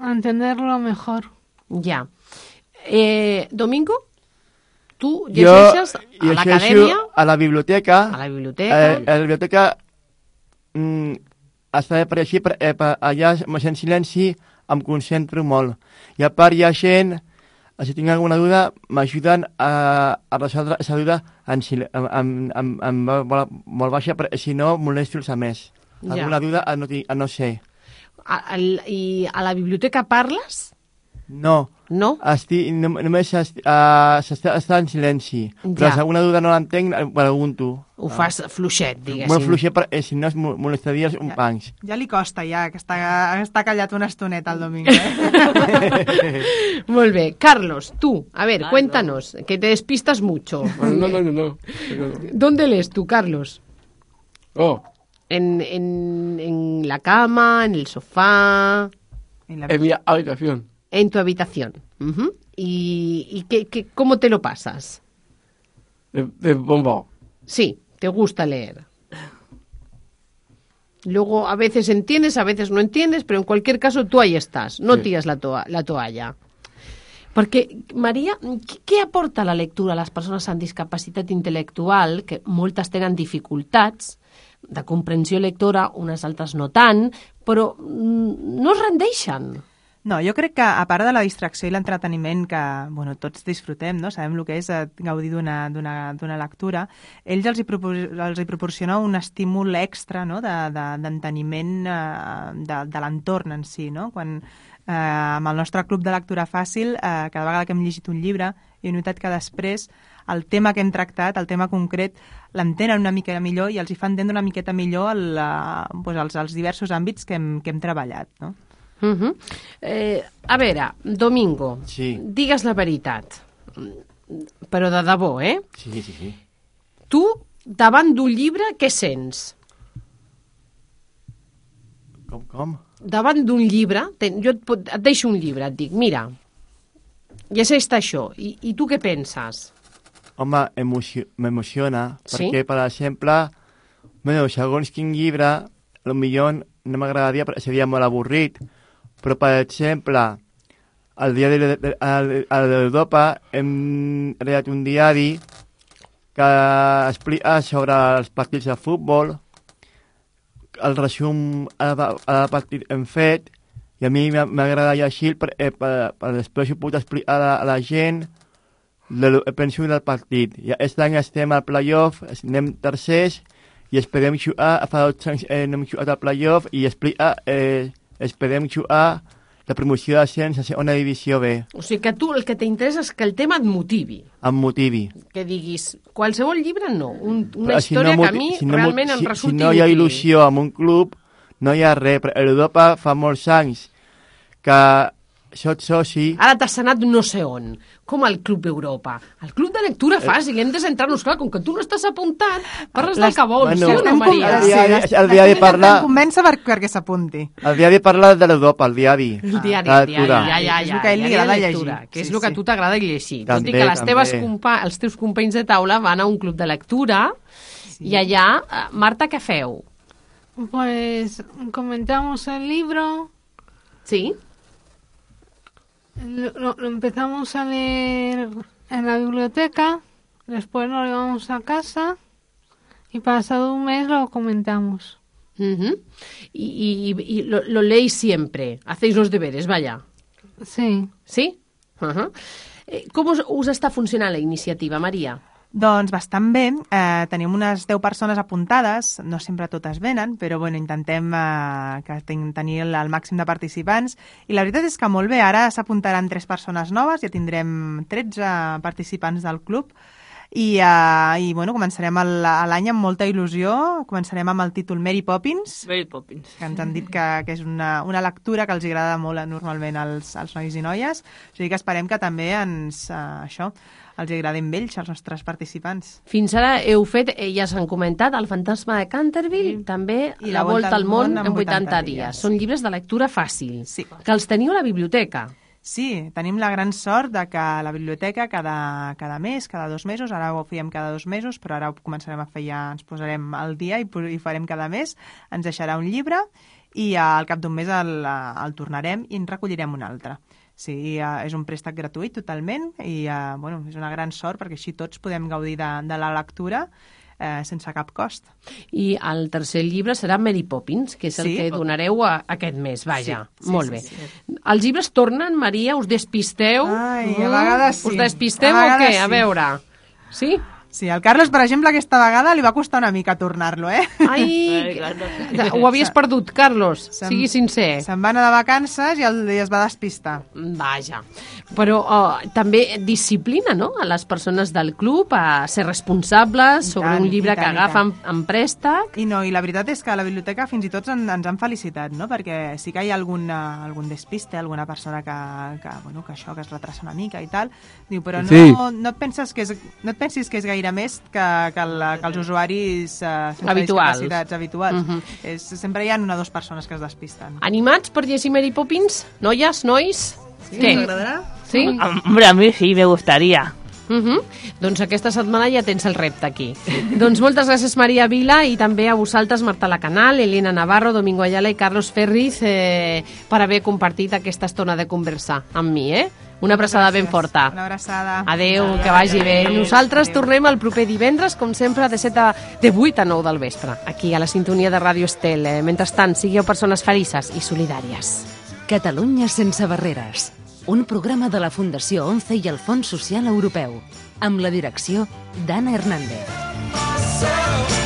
A entenderlo mejor. Ja. Eh, Domingo, tu Jo llegeixes a llegeixo l'acadèmia? a la biblioteca. A la biblioteca. Eh, a la biblioteca mm, està per així, per, eh, per, allà me sent silenci, em concentro molt. I a part hi ha gent, si tinc alguna duda, m'ajuden a, a resoldre aquesta duda en, en, en, en, en molt, molt baixa, però si no molesto-los a més. Ja. Alguna duda a no, ti- a no sé. A, al, I a la biblioteca parles? No. No? Estic, no, només est, uh, s'està està en silenci. Però Ja. si alguna duda no l'entenc, eh, pregunto. Ho fas fluixet, diguéssim. Molt fluixet, per, eh, si no es mo- molestaria els companys. Ja li costa, ja, que està, està callat una estoneta el domingo. Eh? (laughs) Molt bé. Carlos, tú, a ver, cuéntanos, que te despistas mucho. No, no, no, no. (laughs) ¿Dónde lees tú, Carlos? Oh, ¿En, en, en la cama, en el sofá, en mi habitación. en tu habitación? Ujú. ¿Y, y qué, qué- cómo te lo pasas? De, de bomba. Sí, te gusta leer. Luego, a veces entiendes, a veces no entiendes, pero en cualquier caso tú ahí estás, no Sí. tiras la, toa- la toalla. Perquè, Maria, què, què aporta la lectura a les persones amb discapacitat intel·lectual, que moltes tenen dificultats de comprensió lectora, unes altres no tant, però mm, no es rendeixen? No, jo crec que a part de la distracció i l'entreteniment que bueno, tots disfrutem, no? sabem el que és eh, gaudir d'una lectura, ells els hi, propor els hi proporciona un estímul extra no? d'enteniment de, d'enteniment, eh, de, de l'entorn en si. No? Quan, eh, amb el nostre club de lectura fàcil, eh, cada vegada que hem llegit un llibre, he notat que després el tema que hem tractat, el tema concret, l'entenen una mica millor i els hi fa entendre una miqueta millor el, eh, doncs els, els diversos àmbits que hem, que hem treballat. No? Uh -huh. eh, a veure, Domingo, sí. digues la veritat, però de debò, eh? Sí, sí, sí. Tu, davant d'un llibre, què sents? Com, com? Davant d'un llibre, ten, jo et, pot, et deixo un llibre, et dic, mira, llegeix això, i, i tu què penses? Home, emocio m'emociona, Sí? perquè, per exemple, bueno, segons quin llibre, millor no m'agradaria, perquè seria molt avorrit, però, per exemple, al diari d'Europa hem creat un diari que explica sobre els partits de futbol, el resum a, a partit hem fet, i a mi m'agrada llegir per, eh, per, per després ho puc explicar a la, a la gent penso del partit. I aquest any estem al playoff, anem tercers i esperem jugar, fa dos anys eh, no hem jugat al playoff i explica, eh, esperem jugar la promoció d'ascens a segona divisió B, O sigui que tu el que t'interessa és que el tema et motivi, amb motivi. que diguis, qualsevol llibre no, un, una Però si història no que a mi si no realment moti- em si, resulti Si no hi ha il·lusió amb un club, no hi ha res. Però a Europa fa molts anys que soc soci... Ara t'has anat no sé on, com al Club Europa. El Club de Lectura fàcil, hem de centrar-nos, clar, com que tu no estàs apuntat, parles del que vols, Bueno, sí o no, Maria? el diari- el diari parla- Convença per, perquè s'apunti. El diari parla de l'Europa, el diari. El diari, La el diari, lectura. ja, ja, És ja. el que a ell li de agrada lectura, llegir. Que és Sí, el que a sí. tu t'agrada llegir. Tot i que les teves compa els teus companys de taula van a un club de lectura i allà, eh, Marta, què feu? Pues comentamos el libro. Sí. Lo, lo- empezamos a leer en la biblioteca, después lo llevamos a casa y pasado un mes lo comentamos. Y, y- y lo, lo leéis siempre, hacéis los deberes, vaya. Sí. Sí? Eh, com us, us està funcionant la iniciativa, Maria? Doncs bastant bé. Eh, tenim unes 10 persones apuntades, no sempre totes venen, però bueno, intentem eh, que ten tenir el, el màxim de participants. I la veritat és que molt bé, ara s'apuntaran 3 persones noves, ja tindrem 13 participants del club, i, eh, i bueno, començarem l'any amb molta il·lusió. Començarem amb el títol Mary Poppins, Mary Poppins. que ens han dit que, que és una, una lectura que els agrada molt eh, normalment als, als nois i noies. O sigui que esperem que també ens, eh, això, els agradi amb ells, als nostres participants. Fins ara heu fet, eh, ja s'han comentat, El fantasma de Canterville, també I La volta al món en 80, dies. dies. Són llibres de lectura fàcil, sí. que els teniu a la biblioteca. Sí, tenim la gran sort de que la biblioteca cada, cada mes, cada dos mesos, ara ho fèiem cada dos mesos, però ara ho començarem a fer ja, ens posarem al dia i, i farem cada mes, ens deixarà un llibre i al cap d'un mes el, el tornarem i en recollirem un altre. Sí, eh, és un préstec gratuït totalment i eh, bueno, és una gran sort perquè així tots podem gaudir de, de la lectura eh, sense cap cost. I el tercer llibre serà Mary Poppins, que és el Sí. que donareu a, aquest mes, vaja. Sí, sí, Molt sí, bé. sí. Els llibres tornen, Maria? Us despisteu? Ai, a vegades sí. Us despisteu A o què? A sí. veure. Sí? Sí, el Carlos, per exemple, aquesta vegada li va costar una mica tornar-lo, eh? Ai, (laughs) ho havies perdut, Carlos, Se'n- sigui sincer. Se'n va anar de vacances i, el, i es va despistar. Vaja. Però oh, també disciplina, no?, a les persones del club a ser responsables sobre tant, un llibre tant, que agafen en préstec. I no, i la veritat és que a la biblioteca fins i tot en, ens han felicitat, no? Perquè sí que hi ha algun, eh, algun despiste, alguna persona que, que, bueno, que això, que es retrasa una mica i tal. Diu, però no, Sí. no, et penses que és, no et pensis que és gaire més que, que, el, que els usuaris eh, sense Habituals. discapacitats habituals. Mhm. és, sempre hi ha una o dues persones que es despisten. Animats per llegir Mary Poppins? Noies, nois? Sí, Què? Sí? Hombre, a mí sí me gustaría. Uh -huh. Doncs aquesta setmana ja tens el repte aquí. doncs moltes gràcies Maria Vila i també a vosaltres Marta Lacanal, Elena Navarro, Domingo Ayala i Carlos Ferriz eh, per haver compartit aquesta estona de conversar amb mi, eh? Una abraçada ben forta. Una abraçada. Adeu, que vagi bé. Nosaltres tornem el proper divendres, com sempre, de 7 a, de 8 a 9 del vespre, aquí a la sintonia de Ràdio Estel. Eh? Mentrestant, sigueu persones felices i solidàries. Catalunya sense barreres. Un programa de la Fundació 11 i el Fons Social Europeu. Amb la direcció d'Anna Hernández. So